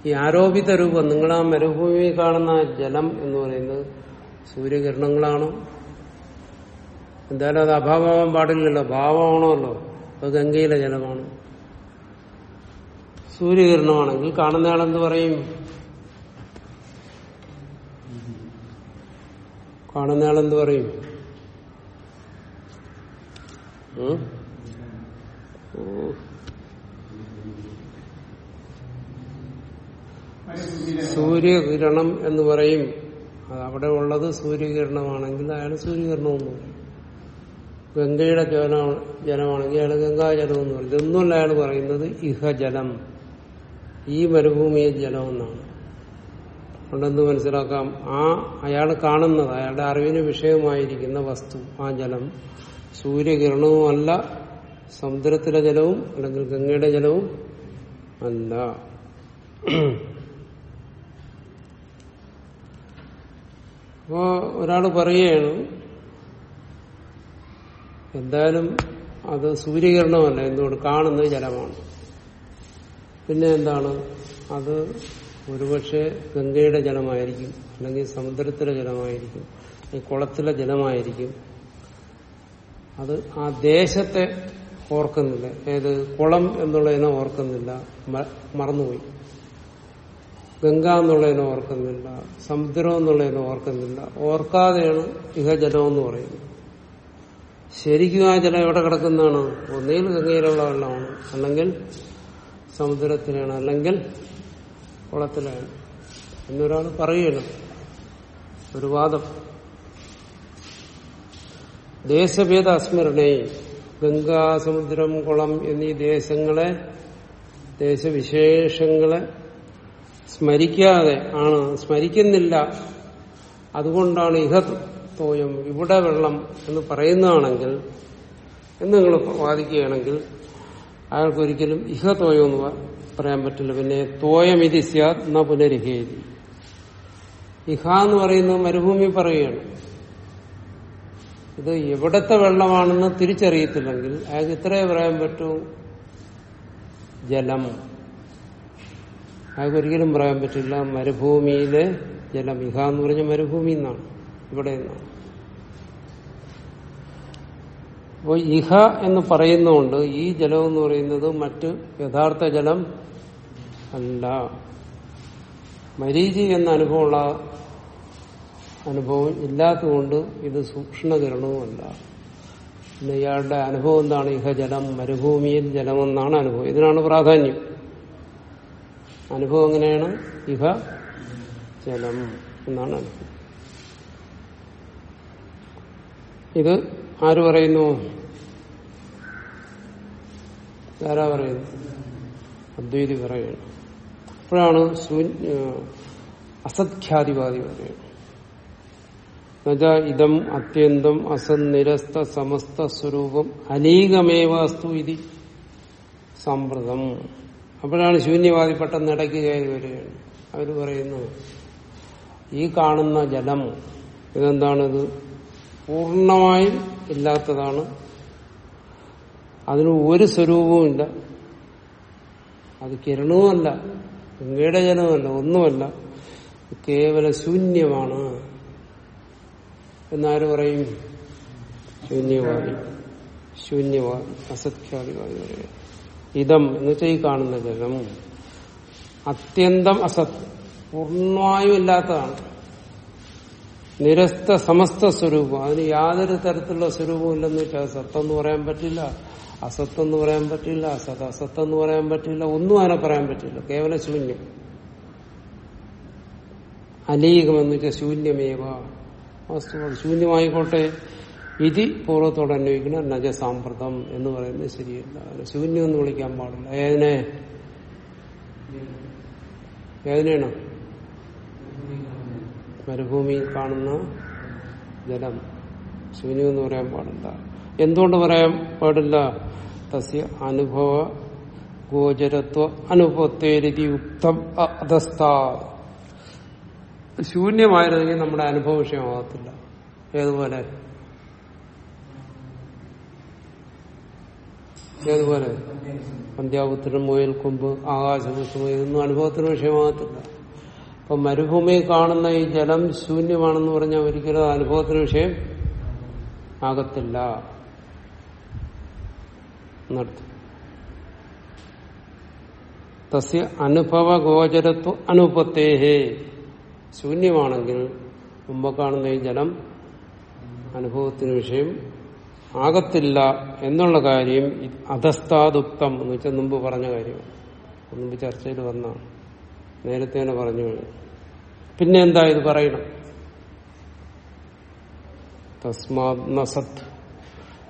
A: ഈ ആരോപിത രൂപം നിങ്ങൾ ആ മരുഭൂമിയിൽ കാണുന്ന ജലം എന്ന് പറയുന്നത് സൂര്യകിരണങ്ങളാണോ? എന്തായാലും അത് അഭാവമാവാൻ പാടില്ലല്ലോ. ഭാവമാണല്ലോ അത് ഗംഗയിലെ ജലമാണ്. സൂര്യകിരണമാണെങ്കിൽ കാണുന്നയാളെന്ത് പറയും? കാണുന്നയാളെന്ത് പറയും? ഓ. സൂര്യകിരണം എന്ന് പറയും. അവിടെ ഉള്ളത് സൂര്യകിരണമാണെങ്കിൽ അയാൾ സൂര്യകിരണം എന്ന് പറയും ഗംഗയുടെ ജലം ജലമാണെങ്കിൽ അയാൾ ഗംഗാജലം എന്ന് പറയും ഇതൊന്നുമല്ല അയാൾ പറയുന്നത് ഇഹജലം. ഈ മരുഭൂമിയെ ജലമെന്നാണ്. അതുകൊണ്ടെന്ന് മനസ്സിലാക്കാം? ആ അയാൾ കാണുന്നത് അയാളുടെ അറിവിന് വിഷയമായിരിക്കുന്ന വസ്തു ആ ജലം. സൂര്യകിരണവുമല്ല സമുദ്രത്തിലെ ജലവും അല്ലെങ്കിൽ ഗംഗയുടെ ജലവും അല്ല. അപ്പോ ഒരാൾ പറയുകയാണ് എന്തായാലും അത് സൂര്യകിരണമല്ല എന്തുകൊണ്ട് കാണുന്നത് ജലമാണ്. പിന്നെ എന്താണ്? അത് ഒരുപക്ഷെ ഗംഗയുടെ ജലമായിരിക്കും അല്ലെങ്കിൽ സമുദ്രത്തിലെ ജലമായിരിക്കും കുളത്തിലെ ജലമായിരിക്കും. അത് ആ ദേശത്തെ ഓർക്കുന്നില്ല. ഏത് കുളം എന്നുള്ളതിനെ ഓർക്കുന്നില്ല. മറന്നുപോയി. ഗംഗ എന്നുള്ളതിനെ ഓർക്കുന്നില്ല സമുദ്രം എന്നുള്ളതിനെ ഓർക്കുന്നില്ല. ഓർക്കാതെയാണ് ഇഹ ജലം എന്ന് പറയുന്നത്. ശരിക്കും ആ ജലം എവിടെ കിടക്കുന്നതാണ്? ഒന്നുകിൽ ഗംഗയിലുള്ള വെള്ളമാണ്. അല്ലെങ്കിൽ സമുദ്രത്തിലാണ് അല്ലെങ്കിൽ കുളത്തിലാണ്. എന്നൊരാൾ പറയുകയാണ് ഒരു വാദം. ദേശഭേദ അസ്മരണേ ഗംഗാ സമുദ്രം കുളം എന്നീ ദേശങ്ങളെ ദേശവിശേഷങ്ങളെ സ്മരിക്കാതെ ആണ്. സ്മരിക്കുന്നില്ല. അതുകൊണ്ടാണ് ഇഹ തോയം ഇവിടെ വെള്ളം എന്ന് പറയുന്നതാണെങ്കിൽ എന്ന് നിങ്ങൾ വാദിക്കുകയാണെങ്കിൽ അയാൾക്കൊരിക്കലും ഇഹ തോയം എന്ന് പറയാൻ പറ്റില്ല. പിന്നെ തോയമിതി സ്യാത് ന പുനരിഹേതി. ഇഹ എന്ന് പറയുന്നത് മരുഭൂമി പറയുകയാണ്. ഇത് എവിടത്തെ വെള്ളമാണെന്ന് തിരിച്ചറിയത്തില്ലെങ്കിൽ അയാൾക്ക് ഇത്രേ പറയാൻ പറ്റൂ. ജലം. അയാൾക്ക് ഒരിക്കലും പറയാൻ പറ്റില്ല. മരുഭൂമിയിലെ ജലം ഇഹ എന്ന് പറഞ്ഞ മരുഭൂമി എന്നാണ് ഇവിടെ നിന്നാണ്. അപ്പോൾ ഇഹ എന്ന് പറയുന്നതുകൊണ്ട് ഈ ജലം എന്ന് പറയുന്നത് മറ്റ് യഥാർത്ഥ ജലം അല്ല. മരീചി എന്ന അനുഭവമുള്ള അനുഭവം ഇല്ലാത്തതുകൊണ്ട് ഇത് സൂക്ഷ്മകിരണവുമല്ല ഇയാളുടെ അനുഭവം എന്താണ്? ഇഹ ജലം മരുഭൂമിയിൽ ജലമെന്നാണ് അനുഭവം. ഇതിനാണ് പ്രാധാന്യം. അനുഭവം എങ്ങനെയാണ്? ഇഹ ജലം എന്നാണ് അനുഭവം. ഇത് ആര് പറയുന്നു? ആരാ പറയുന്നു അദ്വൈതി പറയുന്നു. അപ്പോഴാണ് അസത്ഖ്യാതിവാദി പറയുന്നത്. ഇതം അത്യന്തം അസന്നിരസ്ത സമസ്ത സ്വരൂപം അനേകമേവാസ്തു ഇതി സമ്പ്രദം അപ്പോഴാണ് ശൂന്യവാദി പെട്ടെന്ന് ഇടയ്ക്ക് കയറി വരികയാണ് അവർ പറയുന്നു ഈ കാണുന്ന ജലം ഇതെന്താണിത്? പൂർണമായും ഇല്ലാത്തതാണ്. അതിന് ഒരു സ്വരൂപവുമില്ല അത് കിരണവുമല്ല ഗംഗയുടെ ജലവുമല്ല ഒന്നുമല്ല. കേവല ശൂന്യമാണ്. എന്നാര് പറയും? ശൂന്യവാദി. ശൂന്യവാദി അസത്ഖ്യാതിവാദി പറയും. ഇതം എന്ന് വെച്ചാൽ ഈ കാണുന്ന ജലം അത്യന്തം അസത്. പൂർണമായും ഇല്ലാത്തതാണ് നിരസ്ത സമസ്ത സ്വരൂപം. അതിന് യാതൊരു തരത്തിലുള്ള സ്വരൂപവും ഇല്ലെന്ന് വെച്ചാൽ സത്തെന്ന് പറയാൻ പറ്റില്ല അസത്തെന്ന് പറയാൻ പറ്റില്ല അസത് അസത്തെന്ന് പറയാൻ പറ്റില്ല ഒന്നും അതിനെ പറയാൻ പറ്റില്ല. കേവല ശൂന്യം. അലീകമെന്ന് വെച്ചാൽ ശൂന്യമേവ. വസ്തു ശൂന്യമായിക്കോട്ടെ. ഇതി പൂർവത്തോടെ അന്വയിക്കുന്ന നജസാമ്പ്രതം എന്ന് പറയുന്നത് ശരിയല്ല. ശൂന്യം എന്ന് വിളിക്കാൻ പാടില്ല. ഏതിനെ? ഏതിനാണ് മരുഭൂമിയിൽ കാണുന്ന ജലം. ശൂന്യം എന്ന് പറയാൻ പാടില്ല. എന്തുകൊണ്ട് പറയാൻ പാടില്ല? തസ്യ അനുഭവ ഗോചരത്വ അനുഭവത്തേരുതി യുക്തം അധസ്ഥ. ശൂന്യമായിരുന്നെങ്കിൽ നമ്മുടെ അനുഭവ വിഷയമാകത്തില്ല ഏതുപോലെ? ഏതുപോലെ പന്ത്യാപുത്രൻ മുയൽ കൊമ്പ് ആകാശപുഷ്പം ഇതൊന്നും അനുഭവത്തിന് വിഷയമാകത്തില്ല. അപ്പൊ മരുഭൂമിയിൽ കാണുന്ന ഈ ജലം ശൂന്യമാണെന്ന് പറഞ്ഞാൽ ഒരിക്കലും അനുഭവത്തിന് വിഷയം ആകത്തില്ല. തസ്യ അനുഭവ ഗോചരത്വ അനുപത്തേഹേ. ശൂന്യമാണെങ്കിൽ മുമ്പ് കാണുന്ന ഈ ജലം അനുഭവത്തിന് വിഷയം ആകത്തില്ല എന്നുള്ള കാര്യം അധസ്ഥാദുക്തം എന്ന് വെച്ചാൽ മുമ്പ് പറഞ്ഞ കാര്യമാണ് മുമ്പ് ചർച്ചയിൽ വന്നാണ് നേരത്തെ തന്നെ പറഞ്ഞു കഴിഞ്ഞു പിന്നെ എന്താ ഇത് പറയണം? തസ്മാത് നസത്ത്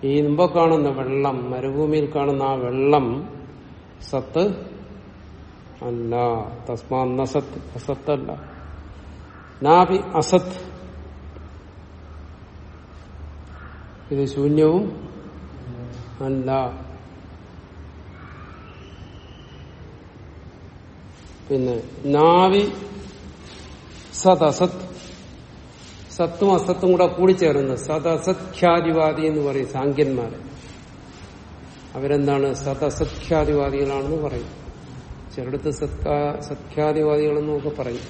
A: ഈ മുമ്പ് കാണുന്ന വെള്ളം മരുഭൂമിയിൽ കാണുന്ന ആ വെള്ളം സത്ത് അല്ല. തസ്മാ നസത്ത് അസത്തല്ല. നാഭി അസത്ത് ഇത് ശൂന്യവും അല്ല. പിന്നെ നാവി സത്. അസത് സത്തും അസത്തും കൂടെ കൂടിച്ചേർന്ന് സദസഖ്യാതിവാദി എന്ന് പറയും സാങ്കന്മാര് അവരെന്താണ്? സദസഖ്യാതിവാദികളാണെന്ന് പറയും. ചിലടത്ത് സത്ഖ്യാതിവാദികളെന്ന് ഒക്കെ പറയും.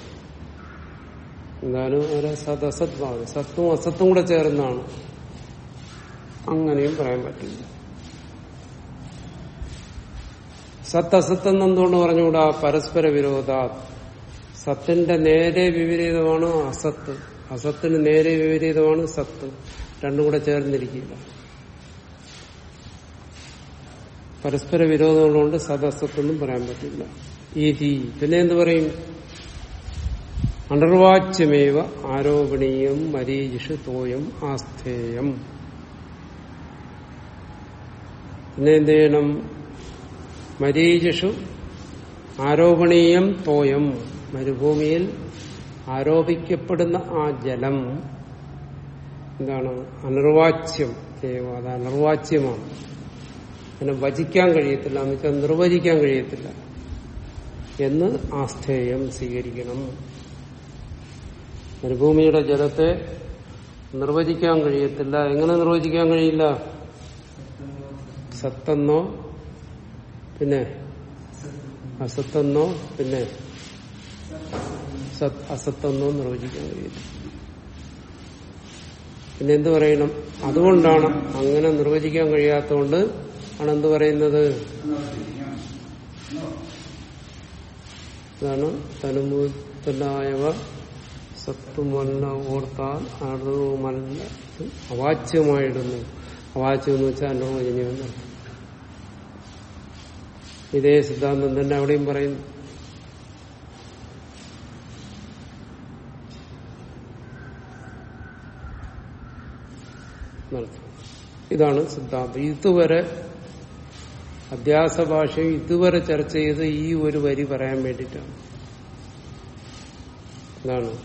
A: എന്തായാലും അവരെ സദസത് ഭാഗം സത്തും അസത്തും കൂടെ ചേർന്നാണ്. അങ്ങനെയും പറയാൻ പറ്റില്ല. സത്ത് അസത്തെന്ന് എന്തുകൊണ്ട് പറഞ്ഞുകൂടാ? പരസ്പര വിരോധ. സത്തിന്റെ നേരെ വിപരീതമാണ് അസത്ത്. അസത്തിന് നേരെ വിപരീതമാണ് സത്ത്. രണ്ടും കൂടെ ചേർന്നിരിക്കില്ല. പരസ്പര വിരോധമുള്ളതുകൊണ്ട് സദസത്തൊന്നും പറയാൻ പറ്റില്ല. ഈ തീ പിന്നെ എന്ത് പറയും? അണർവാച്യമേവ ആരോപണീയം മരീജിഷു തോയം ആസ്ഥേയം. പിന്നെ എന്ത് ചെയ്യണം മരീചിഷു ആരോപണീയം തോയം. മരുഭൂമിയിൽ ആരോപിക്കപ്പെടുന്ന ആ ജലം എന്താണ്? അനിർവാച്യം. അത് അനിർവാച്യമാണ്. അതിനെ വചിക്കാൻ കഴിയത്തില്ല. എന്ന് വെച്ചാൽ നിർവചിക്കാൻ കഴിയത്തില്ല. എന്ന് ആസ്ഥേയം സ്വീകരിക്കണം. മരുഭൂമിയുടെ ജലത്തെ നിർവചിക്കാൻ കഴിയത്തില്ല. എങ്ങനെ നിർവചിക്കാൻ കഴിയില്ല? സത്തെന്നോ പിന്നെ അസത്തെന്നോ പിന്നെ സത് അസത്തെന്നോ നിർവചിക്കാൻ കഴിയില്ല. പിന്നെ എന്തു പറയണം? അതുകൊണ്ടാണ് അങ്ങനെ നിർവചിക്കാൻ കഴിയാത്തതുകൊണ്ട് ആണ് എന്ത് പറയുന്നത്? ഇതാണ് തനുമൂത്തലായവ സത്തുമല്ല ഓർത്താൽ അറിവുമല്ല അവാച്യമായിടുന്നു അവാച്യം എന്ന് വെച്ചാൽ അനുവചനീയം ഇതേ സിദ്ധാന്തം തന്നെ അവിടെയും പറയുന്നു. ഇതാണ് സിദ്ധാന്തം. ഇതുവരെ അധ്യാസ ഭാഷയും ഇതുവരെ ചർച്ച ചെയ്ത് ഈ ഒരു വരി പറയാൻ വേണ്ടിയിട്ടാണ്. ഇതാണ്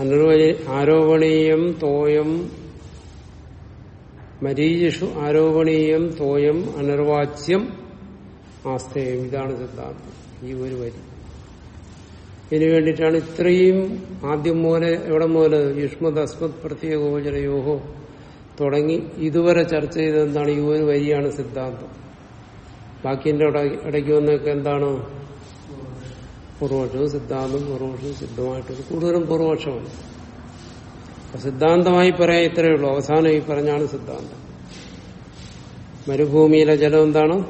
A: അനുവ ആരോപണീയം തോയം മരീജിഷു ആരോപണീയം തോയം അനിർവാച്യം ആസ്തേയം ഇതാണ് സിദ്ധാന്തം. ഈ ഒരു വരി. ഇതിനു വേണ്ടിയിട്ടാണ് ഇത്രയും ആദ്യം മുതൽ എവിടെ മുതൽ യുഷ്മത് അസ്മത് പ്രത്യേക ഗോചരയോഹോ തുടങ്ങി ഇതുവരെ ചർച്ച ചെയ്തത് എന്താണ് ഈ ഒരു വരിയാണ് സിദ്ധാന്തം. ബാക്കിന്റെ ഇടയ്ക്ക് വന്നൊക്കെ എന്താണ്? പൂർവപക്ഷവും സിദ്ധാന്തം പൂർവപക്ഷവും സിദ്ധമായിട്ട് കൂടുതലും പൂർവപക്ഷമാണ് സിദ്ധാന്തമായി പറയാൻ ഇത്രയേ ഉള്ളൂ. അവസാനം ഈ പറഞ്ഞാണ് സിദ്ധാന്തം. മരുഭൂമിയിലെ ജലം എന്താണ്?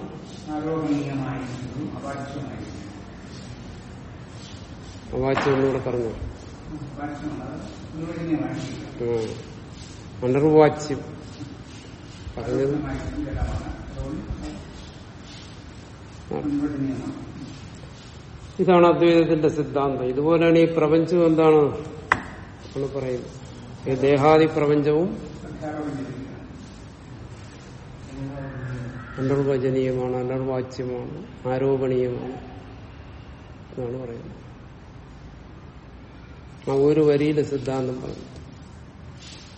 A: അവാച്യം പറഞ്ഞു. അണ്ടർവാച്യം പറഞ്ഞത്? ഇതാണ് അദ്വൈതത്തിന്റെ സിദ്ധാന്തം. ഇതുപോലെയാണ് ഈ പ്രപഞ്ചം എന്താണ്? നമ്മൾ പറയുന്നത്. ദേഹാദി പ്രപഞ്ചവും അനർവചനീയമാണ് അനർവാച്യമാണ് ആരോപണീയമാണ് എന്നാണ് പറയുന്നത്. ആ ഒരു വരിയിലെ സിദ്ധാന്തം പറഞ്ഞു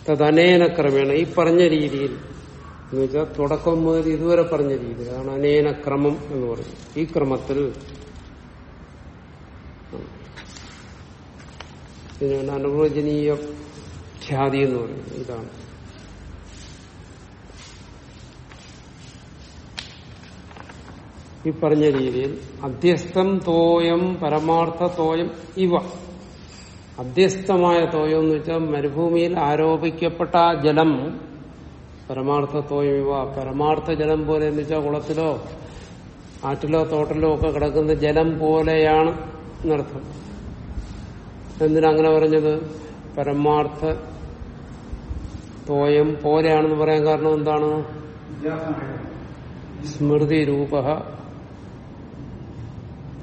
A: തദനേന ക്രമേണ ഈ പറഞ്ഞ രീതിയിൽ എന്ന് വെച്ചാൽ തുടക്കം മുതൽ ഇതുവരെ പറഞ്ഞ രീതി അതാണ് അനേന ക്രമം എന്ന് പറയും ഈ ക്രമത്തിൽ അനുവചനീയ ഖ്യാതി എന്ന് പറയുന്നത്. ഇതാണ്. ഈ പറഞ്ഞ രീതിയിൽ അധ്യസ്ഥം തോയം പരമാർത്ഥ തോയം ഇവ. അധ്യസ്ഥമായ തോയം എന്ന് വെച്ചാൽ മരുഭൂമിയിൽ ആരോപിക്കപ്പെട്ട ആ ജലം പരമാർത്ഥ തോയം ഇവ. പരമാർത്ഥ ജലം പോലെ എന്ന് വെച്ചാൽ കുളത്തിലോ ആറ്റിലോ തോട്ടിലോ ഒക്കെ കിടക്കുന്ന ജലം പോലെയാണ് എന്നർത്ഥം. എന്തിനങ്ങനെ പറഞ്ഞത്? പരമാർത്ഥ തോയം പോലെയാണെന്ന് പറയാൻ കാരണം എന്താണ്? സ്മൃതി രൂപ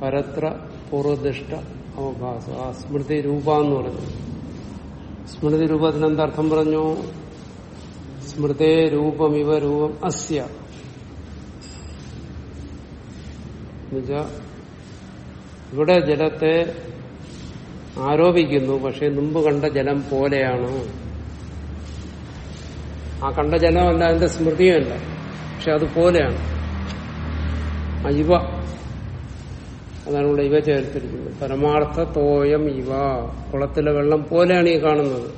A: പരത്ര പൂർവദിഷ്ട അവകാശ. ആ സ്മൃതി രൂപ എന്ന് പറഞ്ഞു സ്മൃതി രൂപത്തിന് എന്തർത്ഥം പറഞ്ഞു? സ്മൃതേ രൂപം ഇവ രൂപം അസ്യ. ഇവിടെ ജലത്തെ ആരോപിക്കുന്നു പക്ഷെ മുമ്പ് കണ്ട ജലം പോലെയാണ്. ആ കണ്ട ജലമല്ല അതിന്റെ സ്മൃതിയുമല്ല പക്ഷെ അതുപോലെയാണ് ഇവ അതാണ് ഇവിടെ ഇവ ചേർത്തിരിക്കുന്നത്. പരമാർത്ഥ തോയം ഇവ കുളത്തിലെ വെള്ളം പോലെയാണ് ഈ കാണുന്നത്.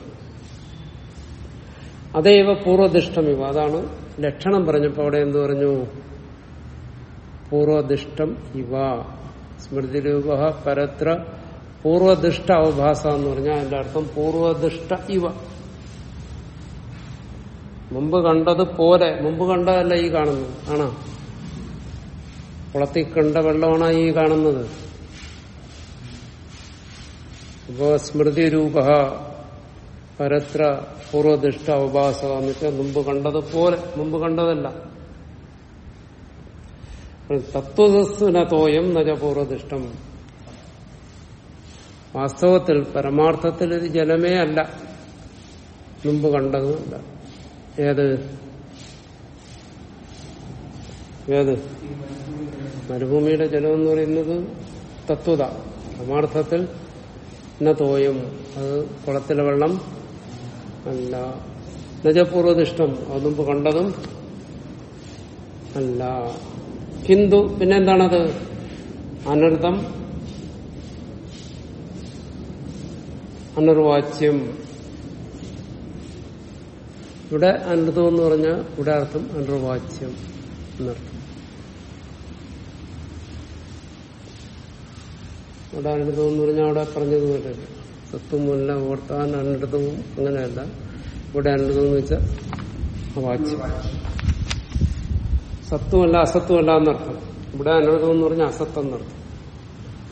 A: അതേവ പൂർവദിഷ്ടം ഇവ അതാണ് ലക്ഷണം പറഞ്ഞപ്പോ അവിടെ എന്ത് പറഞ്ഞു? പൂർവദിഷ്ടം ഇവ സ്മൃതി രൂപ പരത്ര പൂർവദിഷ്ട അവഭാസ എന്ന് പറഞ്ഞാൽ അതിന്റെ അർത്ഥം പൂർവദിഷ്ട ഇവ മുമ്പ് കണ്ടത് പോലെ മുമ്പ് കണ്ടതല്ല ഈ കാണുന്നത്. ആണോ? കുളത്തിൽ കണ്ട വെള്ളമാണ് ഈ കാണുന്നത്. ഇപ്പോ സ്മൃതി രൂപ പരത്ര പൂർവദിഷ്ട അവഭാസ എന്ന് വെച്ചാൽ മുമ്പ് കണ്ടത് പോലെ മുമ്പ് കണ്ടതല്ല. തത്വദസ്സുന തോയം നജ പൂർവദിഷ്ടം വാസ്തവത്തിൽ പരമാർത്ഥത്തിൽ ഇത് ജലമേ അല്ല. മുമ്പ് കണ്ടതുമല്ല ഏത്? ഏത്? മരുഭൂമിയുടെ ജലം എന്ന് പറയുന്നത് തത്വത. പരമാർത്ഥത്തിൽ ന തോയം. അത് കുളത്തിലെ വെള്ളം അല്ല. നജപൂർവദിഷ്ടം അത് കണ്ടതും അല്ല. ഹിന്ദു പിന്നെന്താണത് അനർത്ഥം. അനർവാച്യം. ഇവിടെ അനർത്ഥം എന്ന് പറഞ്ഞാൽ ഇവിടെ അർത്ഥം അനർവാച്യം എന്നർത്ഥം. അവിടെ അനർത്ഥം എന്ന് പറഞ്ഞാൽ അവിടെ പറഞ്ഞതുപോലെ സത്വമല്ല ഓർത്താൻ അനർത്ഥവും അങ്ങനെയല്ല. ഇവിടെ അനർത്ഥം എന്ന് വെച്ചാൽ അവാച്യം സത്വമല്ല അസത്വമല്ല എന്നർത്ഥം. ഇവിടെ അനർത്ഥം എന്ന് പറഞ്ഞാൽ അസത്വം എന്നർത്ഥം.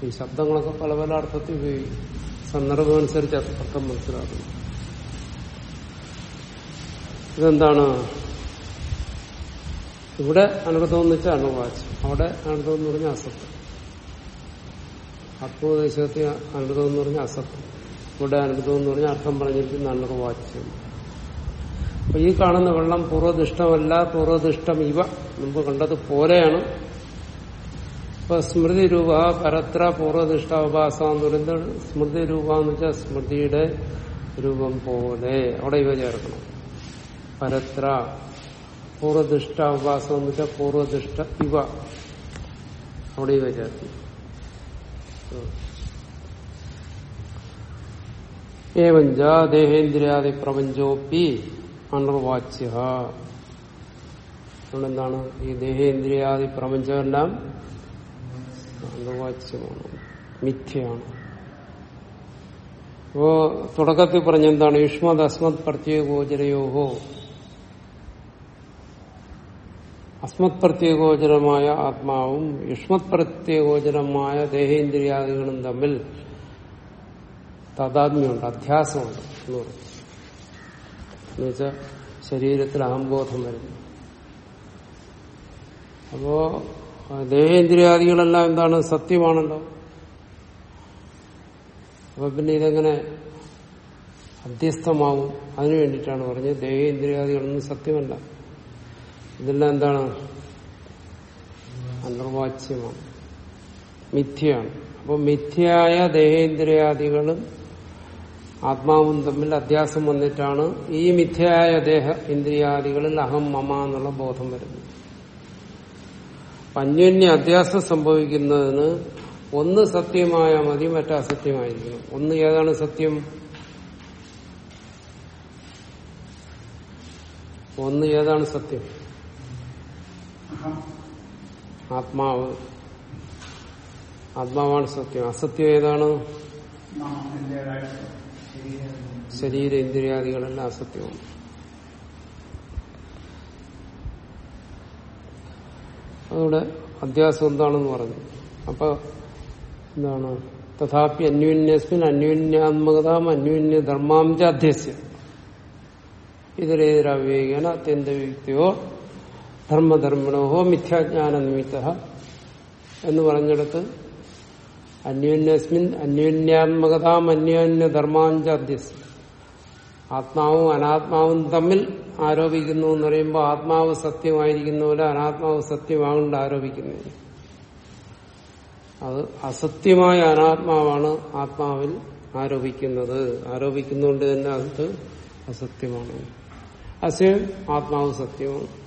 A: ഈ ശബ്ദങ്ങളൊക്കെ പല പല അർത്ഥത്തിൽ ഉപയോഗിക്കും. സന്ദർഭം അനുസരിച്ച് അർത്ഥം മനസ്സിലാക്കുന്നു. ഇതെന്താണ്? ഇവിടെ അനുഭവം എന്ന് വെച്ചാൽ അണുവാച്ച് അവിടെ അനുഭവം എന്ന് പറഞ്ഞാൽ അസത്വം ആത്മോപദേശത്തിൽ അനുഭവം എന്ന് പറഞ്ഞാൽ അസത്വം ഇവിടെ അനുഭവം എന്ന് പറഞ്ഞാൽ അർത്ഥം പറഞ്ഞിരിക്കുന്ന അണുവാച്ച് അപ്പൊ ഈ കാണുന്ന വെള്ളം പൂർവദിഷ്ടമല്ല പൂർവദിഷ്ടം ഇവ മുമ്പ് കണ്ടത് പോലെയാണ്. ഇപ്പൊ സ്മൃതി രൂപ പരത്ര പൂർവദിഷ്ട എന്ന് പറയുന്നത് സ്മൃതി രൂപ എന്ന് വെച്ചാൽ സ്മൃതിയുടെ രൂപം പോലെ. അവിടെ ഇവ ചേർക്കണം. പരത്ര പൂർവദിഷ്ട ഉപാസം എന്ന് വെച്ചാൽ പൂർവദിഷ്ട ഇവ. അവിടെ ഇവ ചേർത്തി ഏവഞ്ച ദേഹേന്ദ്രിയാദി പ്രപഞ്ചോപ്പി അണർവാച്യ അതുകൊണ്ടെന്താണ് ഈ ദേഹേന്ദ്രിയാദി പ്രപഞ്ചമെല്ലാം അണർവാച്യമാണ് മിഥ്യയാണ്. അപ്പോ തുടക്കത്തിൽ പറഞ്ഞെന്താണ് യുഷ്മദ് അസ്മത് പ്രത്യേകോചരയോഹോ അസ്മത് പ്രത്യേകോചരമായ ആത്മാവും യുഷ്മത് പ്രത്യേകോചരമായ ദേഹേന്ദ്രിയാദികളും തമ്മിൽ താതാത്മ്യമുണ്ട് അധ്യാസമുണ്ട് എന്ന് പറയും എന്നുവെച്ചാൽ ശരീരത്തിൽ അഹംബോധം വരുന്നു അപ്പോ ദേഹേന്ദ്രിയാദികളെല്ലാം എന്താണ്? സത്യമാണല്ലോ. അപ്പൊ പിന്നെ ഇതെങ്ങനെ അധ്യസ്ഥമാവും? അതിനു വേണ്ടിയിട്ടാണ് പറഞ്ഞത്. ദേഹേന്ദ്രിയാദികളൊന്നും സത്യമല്ല. ഇതെല്ലാം എന്താണ് അന്തർവാച്യമാണ് മിഥ്യയാണ്. അപ്പൊ മിഥ്യയായ ദേഹേന്ദ്രിയാദികളും ആത്മാവും തമ്മിൽ അധ്യാസം വന്നിട്ടാണ് ഈ മിഥ്യയായ ദേഹ ഇന്ദ്രിയാദികളിൽ അഹം മമ എന്നുള്ള ബോധം വരുന്നത്. അന്യോന്യ അധ്യാസം സംഭവിക്കുന്നതിന് ഒന്ന് സത്യമായ മതി മറ്റേ ഒന്ന് ഏതാണ് സത്യം? ഒന്ന് ഏതാണ് സത്യം? ആത്മാവ്. ആത്മാവാണ് സത്യം. അസത്യം ഏതാണ്? ശരീര ഇന്ദ്രിയാദികളെല്ലാം അസത്യമാണ് അതുകൊണ്ട് അധ്യാസം എന്താണെന്ന് പറഞ്ഞു. അപ്പൊ എന്താണ്? തഥാപി അന്യോന്യസ്മിൻ അന്യോന്യാത്മകതാം അന്യോന്യ ധർമാംച അധ്യസ്യം. ഇതിലേതിരവിവേകന അത്യന്തയുക്തിയോ ധർമ്മധർമ്മിണോ മിഥ്യാജ്ഞാന നിമിത്ത എന്ന് പറഞ്ഞെടുത്ത് അന്യോന്യസ്മിൻ അന്യോന്യാത്മകതാം അന്യോന്യധർമാഞ്ചാദ്യസ്. ആത്മാവും അനാത്മാവും തമ്മിൽ ആരോപിക്കുന്നു എന്ന് പറയുമ്പോൾ ആത്മാവ് സത്യമായിരിക്കുന്ന പോലെ അനാത്മാവ് സത്യമാകൊണ്ട് ആരോപിക്കുന്നത് അത് അസത്യമായ അനാത്മാവാണ് ആത്മാവിൽ ആരോപിക്കുന്നത്. ആരോപിക്കുന്നതുകൊണ്ട് തന്നെ അത് അസത്യമാണ്. അസ്യം ആത്മാവ് സത്യമാണ്.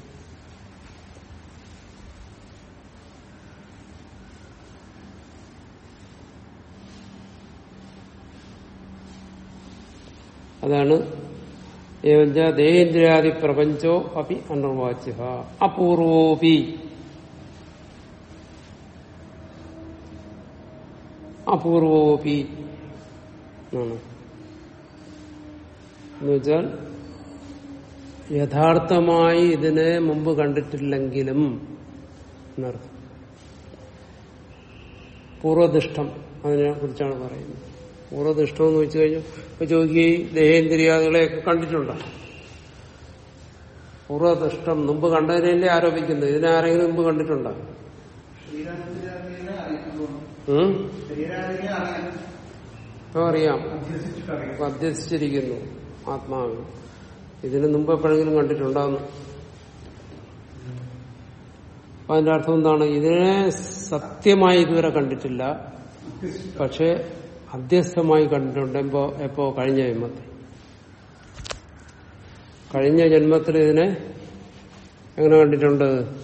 A: അതാണ് ഏവഞ്ച പ്രപഞ്ചോ അപ്പി അനിർവാച്യ അപൂർവോപി. അപൂർവോപി. എന്നുവെച്ചാൽ യഥാർത്ഥമായി ഇതിനെ മുമ്പ് കണ്ടിട്ടില്ലെങ്കിലും എന്നർത്ഥം. പൂർവദിഷ്ടം അതിനെ കുറിച്ചാണ് പറയുന്നത്. പൂർവദിഷ്ടം എന്ന് വെച്ചു കഴിഞ്ഞാൽ ഇപ്പൊ ചോദിക്കുകയും ദേഹേന്ദ്രിയാദികളെയൊക്കെ കണ്ടിട്ടുണ്ടോ? പൂർവദിഷ്ടം മുമ്പ് കണ്ടതിനല്ലേ ആരോപിക്കുന്നത്? ഇതിനെ ആരെങ്കിലും മുമ്പ് കണ്ടിട്ടുണ്ടോ? അറിയാം. അധ്യസിച്ചിരിക്കുന്നു ആത്മാവ്. ഇതിന് മുമ്പ് എപ്പോഴെങ്കിലും കണ്ടിട്ടുണ്ടാന്ന്? അപ്പൊ അതിന്റെ അർത്ഥം എന്താണ്? ഇതിനെ സത്യമായി ഇതുവരെ കണ്ടിട്ടില്ല. പക്ഷെ അധ്യസ്ഥമായി കണ്ടിട്ടുണ്ട്. എപ്പോ എപ്പോ? കഴിഞ്ഞ ജന്മത്തിൽ. കഴിഞ്ഞ ജന്മത്തിൽ ഇതിനെ എങ്ങനെ കണ്ടിട്ടുണ്ട്?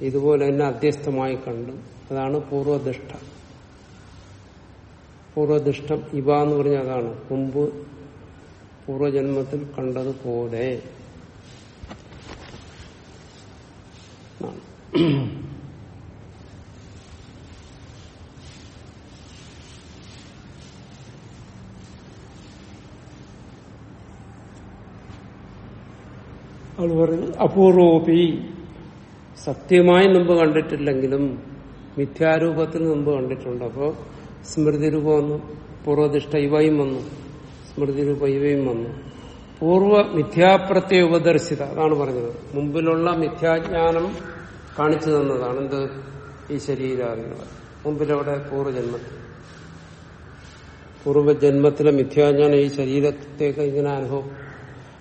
A: ഇതുപോലെ തന്നെ അധ്യസ്ഥമായി കണ്ടു. അതാണ് പൂർവദിഷ്ട പൂർവദിഷ്ടം ഇവ എന്ന് പറഞ്ഞ അതാണ്. മുമ്പ് പൂർവജന്മത്തിൽ കണ്ടതുപോലെ അവൾ പറഞ്ഞു അപൂർവോപി. സത്യമായി മുമ്പ് കണ്ടിട്ടില്ലെങ്കിലും മിഥ്യാരൂപത്തിൽ മുമ്പ് കണ്ടിട്ടുണ്ട്. അപ്പോ സ്മൃതി രൂപം വന്നു പൂർവദിഷ്ട ഇവയും വന്നു സ്മൃതി രൂപ ഇവയും വന്നു. പൂർവ മിഥ്യാപ്രത്യ ഉപദർശിത അതാണ് പറഞ്ഞത്. മുമ്പിലുള്ള മിഥ്യാജ്ഞാനം കാണിച്ചു തന്നതാണ് എന്ത്? ഈ ശരീരാദികൾ. മുമ്പിലവിടെ പൂർവജന്മത്തിൽ പൂർവജന്മത്തിലെ മിഥ്യാജ്ഞാനം ഈ ശരീരത്തേക്ക് ഇങ്ങനെ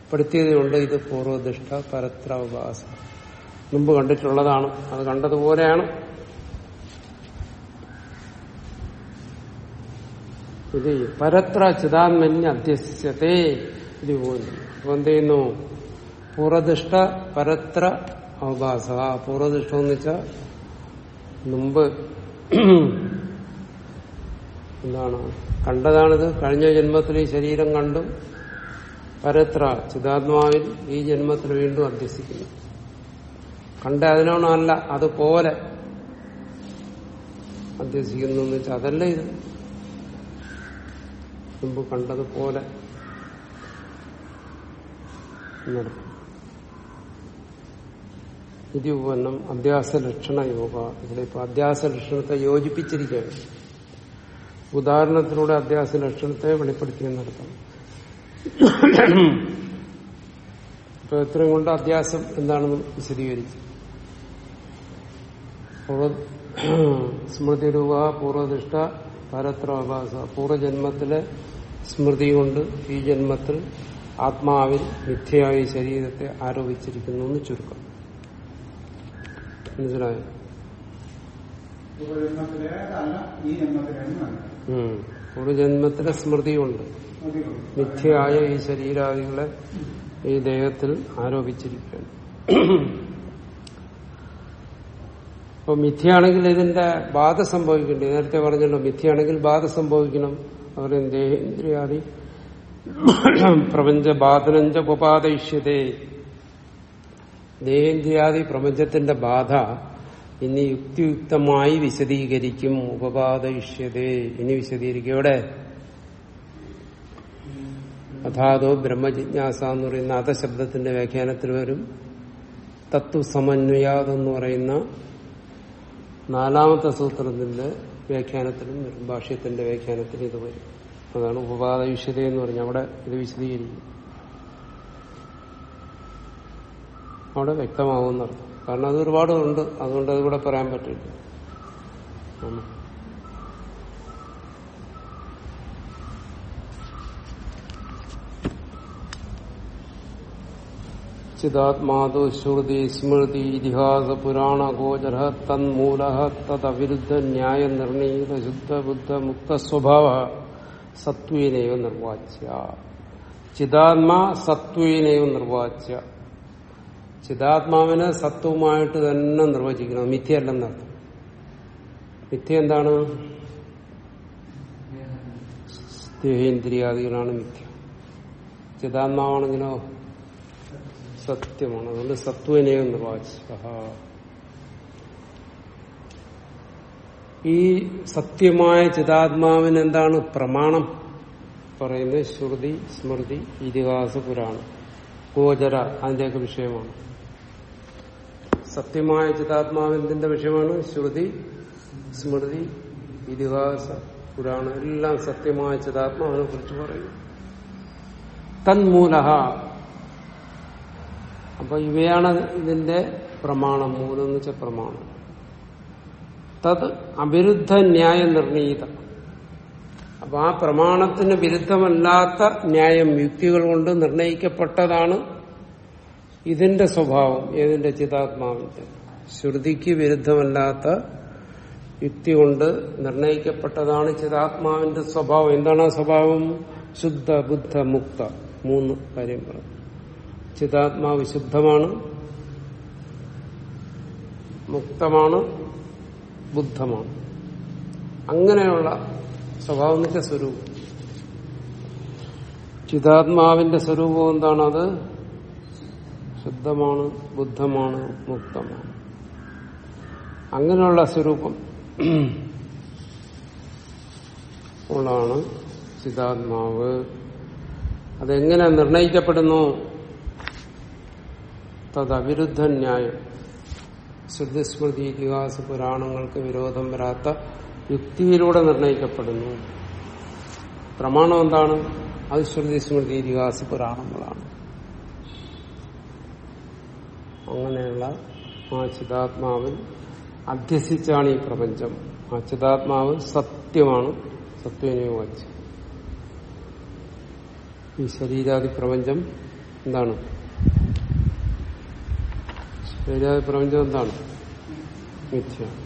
A: അനുഭവപ്പെടുത്തിയതുകൊണ്ട് ഇത് പൂർവദിഷ്ട പരത്രാവകാശ മുമ്പ് കണ്ടിട്ടുള്ളതാണ്. അത് കണ്ടതുപോലെയാണ്. ഇത് പരത്ര ചിതാത്മന്യ അധ്യസ്യത്തെ. ഇത് പോകുന്നു അപ്പൊ എന്ത് ചെയ്യുന്നു? പൂർവദിഷ്ട പരത്ര അവകാശ പൂർവദിഷ്ടം എന്ന് വെച്ചാൽ മുമ്പ് എന്താണ്? കണ്ടതാണിത്. കഴിഞ്ഞ ജന്മത്തിൽ ഈ ശരീരം കണ്ടു പരത്ര ചിതാത്മാവിൽ ഈ ജന്മത്തിൽ വീണ്ടും അധ്യസിക്കുന്നു കണ്ട അതിനോണല്ല അതുപോലെ അധ്യസിക്കുന്നു വെച്ചാൽ അതല്ല ഇത്. മുമ്പ് കണ്ടതുപോലെ ഇതിപന്നം അധ്യാസ ലക്ഷണ യോഗ. ഇവിടെ ഇപ്പൊ അധ്യാസ ലക്ഷണത്തെ യോജിപ്പിച്ചിരിക്കുകയാണ്. ഉദാഹരണത്തിലൂടെ അധ്യാസ ലക്ഷണത്തെ വെളിപ്പെടുത്തിയെന്നർത്ഥം ഇപ്പൊ ഇത്രയും കൊണ്ട് അധ്യാസം എന്താണെന്ന് വിശദീകരിച്ചു. സ്മൃതി രൂപ പൂർവനിഷ്ഠ പരത്രാഭാസ പൂർവജന്മത്തിലെ സ്മൃതി കൊണ്ട് ഈ ജന്മത്തിൽ ആത്മാവിൽ മിഥ്യയായി ശരീരത്തെ ആരോപിച്ചിരിക്കുന്നു എന്ന് ചുരുക്കം. മനസ്സിലായോ?
B: പൂർവജന്മത്തിലെ അല്ല ഈ
A: മിഥ്യയായ ഈ ശരീരാദികളെ ഈ ദേഹത്തിൽ ആരോപിച്ചിരിക്കുകയാണ്. അപ്പൊ മിഥ്യയാണെങ്കിൽ ഇതിന്റെ ബാധ സംഭവിക്കേണ്ടി നേരത്തെ പറഞ്ഞല്ലോ മിഥ്യയാണെങ്കിൽ ബാധ സംഭവിക്കണം. അവരും ദേഹേന്ദ്രിയാദി പ്രപഞ്ച ബാധനഞ്ച ഉപാദയിഷ്യതേ. ദേഹേന്ദ്രിയാദി പ്രപഞ്ചത്തിന്റെ ബാധ ഇനി യുക്തിയുക്തമായി വിശദീകരിക്കും. ഉപപാദയിഷ്യതേ ഇനി വിശദീകരിക്കും. എവിടെ? അഥാതോ ബ്രഹ്മജിജ്ഞാസ എന്ന് പറയുന്ന അധശബ്ദത്തിന്റെ വ്യാഖ്യാനത്തിൽ വരും. തത്വസമന്വയാതെന്ന് പറയുന്ന നാലാമത്തെ സൂത്രത്തിന്റെ വ്യാഖ്യാനത്തിലും വരും ഭാഷ്യത്തിന്റെ വ്യാഖ്യാനത്തിൽ ഇത് വരും. അതാണ് ഉപപാദ വിശുദ്ധ എന്ന് പറഞ്ഞ അവിടെ ഇത് വിശദീകരിക്കും. അവിടെ വ്യക്തമാകുന്നു കാരണം അത് ഒരുപാടുണ്ട്. അതുകൊണ്ട് അതിവിടെ പറയാൻ പറ്റില്ല. ഉം. ചിദാത്മാതു ശ്രുതി സ്മൃതി ഇതിഹാസ പുരാണ ഗോചര തന്മൂല തദവിരുദ്ധ ന്യായ നിർണീത ശുദ്ധ ബുദ്ധ മുക്ത സ്വഭാവ സത്വീനൈവ നിർവാച്യ ചിദാത്മാ സത്വീനൈവ നിർവാച്യ ചിതാത്മാവിനെ സത്വമായിട്ട് തന്നെ നിർവചിക്കണം. മിഥ്യയല്ലെന്നർത്ഥം മിഥ്യ എന്താണ്? ദേഹേന്ദ്രിയാദികളാണ് മിഥ്യ. ചിദാത്മാവാണെങ്കിലോ സത്യമാണ്. അതുകൊണ്ട് സത്വനെയും നിർവാച ഈ സത്യമായ ചിതാത്മാവിന് എന്താണ് പ്രമാണം? പറയുന്നത് ശ്രുതി സ്മൃതി ഇതിഹാസ പുരാണം. ഗോചര അതിന്റെയൊക്കെ വിഷയമാണ്. സത്യമായ ചിതാത്മാവിന്റെ വിഷയമാണ്? ശ്രുതി സ്മൃതി ഇതിഹാസ പുരാണം. എല്ലാം സത്യമായ ചിതാത്മാവിനെ കുറിച്ച് പറയുന്നു. തന്മൂലഹ അപ്പൊ ഇവയാണ് ഇതിന്റെ പ്രമാണം മൂലം എന്ന് വെച്ച പ്രമാണം. തത് അവിരുദ്ധ ന്യായ നിർണീത അപ്പൊ ആ പ്രമാണത്തിന് വിരുദ്ധമല്ലാത്ത ന്യായം യുക്തികൾ കൊണ്ട് നിർണയിക്കപ്പെട്ടതാണ് ഇതിന്റെ സ്വഭാവം ഏതിന്റെ ചിതാത്മാവിന്റെ. ശ്രുതിക്ക് വിരുദ്ധമല്ലാത്ത യുക്തി കൊണ്ട് നിർണയിക്കപ്പെട്ടതാണ് ചിതാത്മാവിന്റെ സ്വഭാവം. എന്താണ് ആ സ്വഭാവം? ശുദ്ധ ബുദ്ധ മുക്ത. മൂന്ന് കാര്യം പറഞ്ഞു ചിതാത്മാവ് വിശുദ്ധമാണ് മുക്തമാണ് ബുദ്ധമാണ്. അങ്ങനെയുള്ള സ്വഭാവം എന്ന് വെച്ചാൽ സ്വരൂപം. ചിതാത്മാവിന്റെ സ്വരൂപം എന്താണ് അത് ശുദ്ധമാണ് ബുദ്ധമാണ് മുക്തമാണ്. അങ്ങനെയുള്ള സ്വരൂപം ഉള്ളതാണ് ചിതാത്മാവ്. അതെങ്ങനെ നിർണയിക്കപ്പെടുന്നു? തദവിരുദ്ധ ന്യായം ശ്രുതിസ്മൃതി ഇതിഹാസ പുരാണങ്ങൾക്ക് വിരോധം വരാത്ത യുക്തിയിലൂടെ നിർണയിക്കപ്പെടുന്നു. പ്രമാണം എന്താണ്? അത് ശ്രുതി സ്മൃതി ഇതിഹാസ പുരാണങ്ങളാണ്. അങ്ങനെയുള്ള ആ ചിതാത്മാവിൽ അധ്യസിച്ചാണ് ഈ പ്രപഞ്ചം. ആ ചിതാത്മാവ് സത്യമാണ്. സത്വനെ വായിച്ച് ഈ ശരീരാദി പ്രപഞ്ചം എന്താണ്? ശരീരാദി പ്രപഞ്ചം എന്താണ്? മിഥ്യ.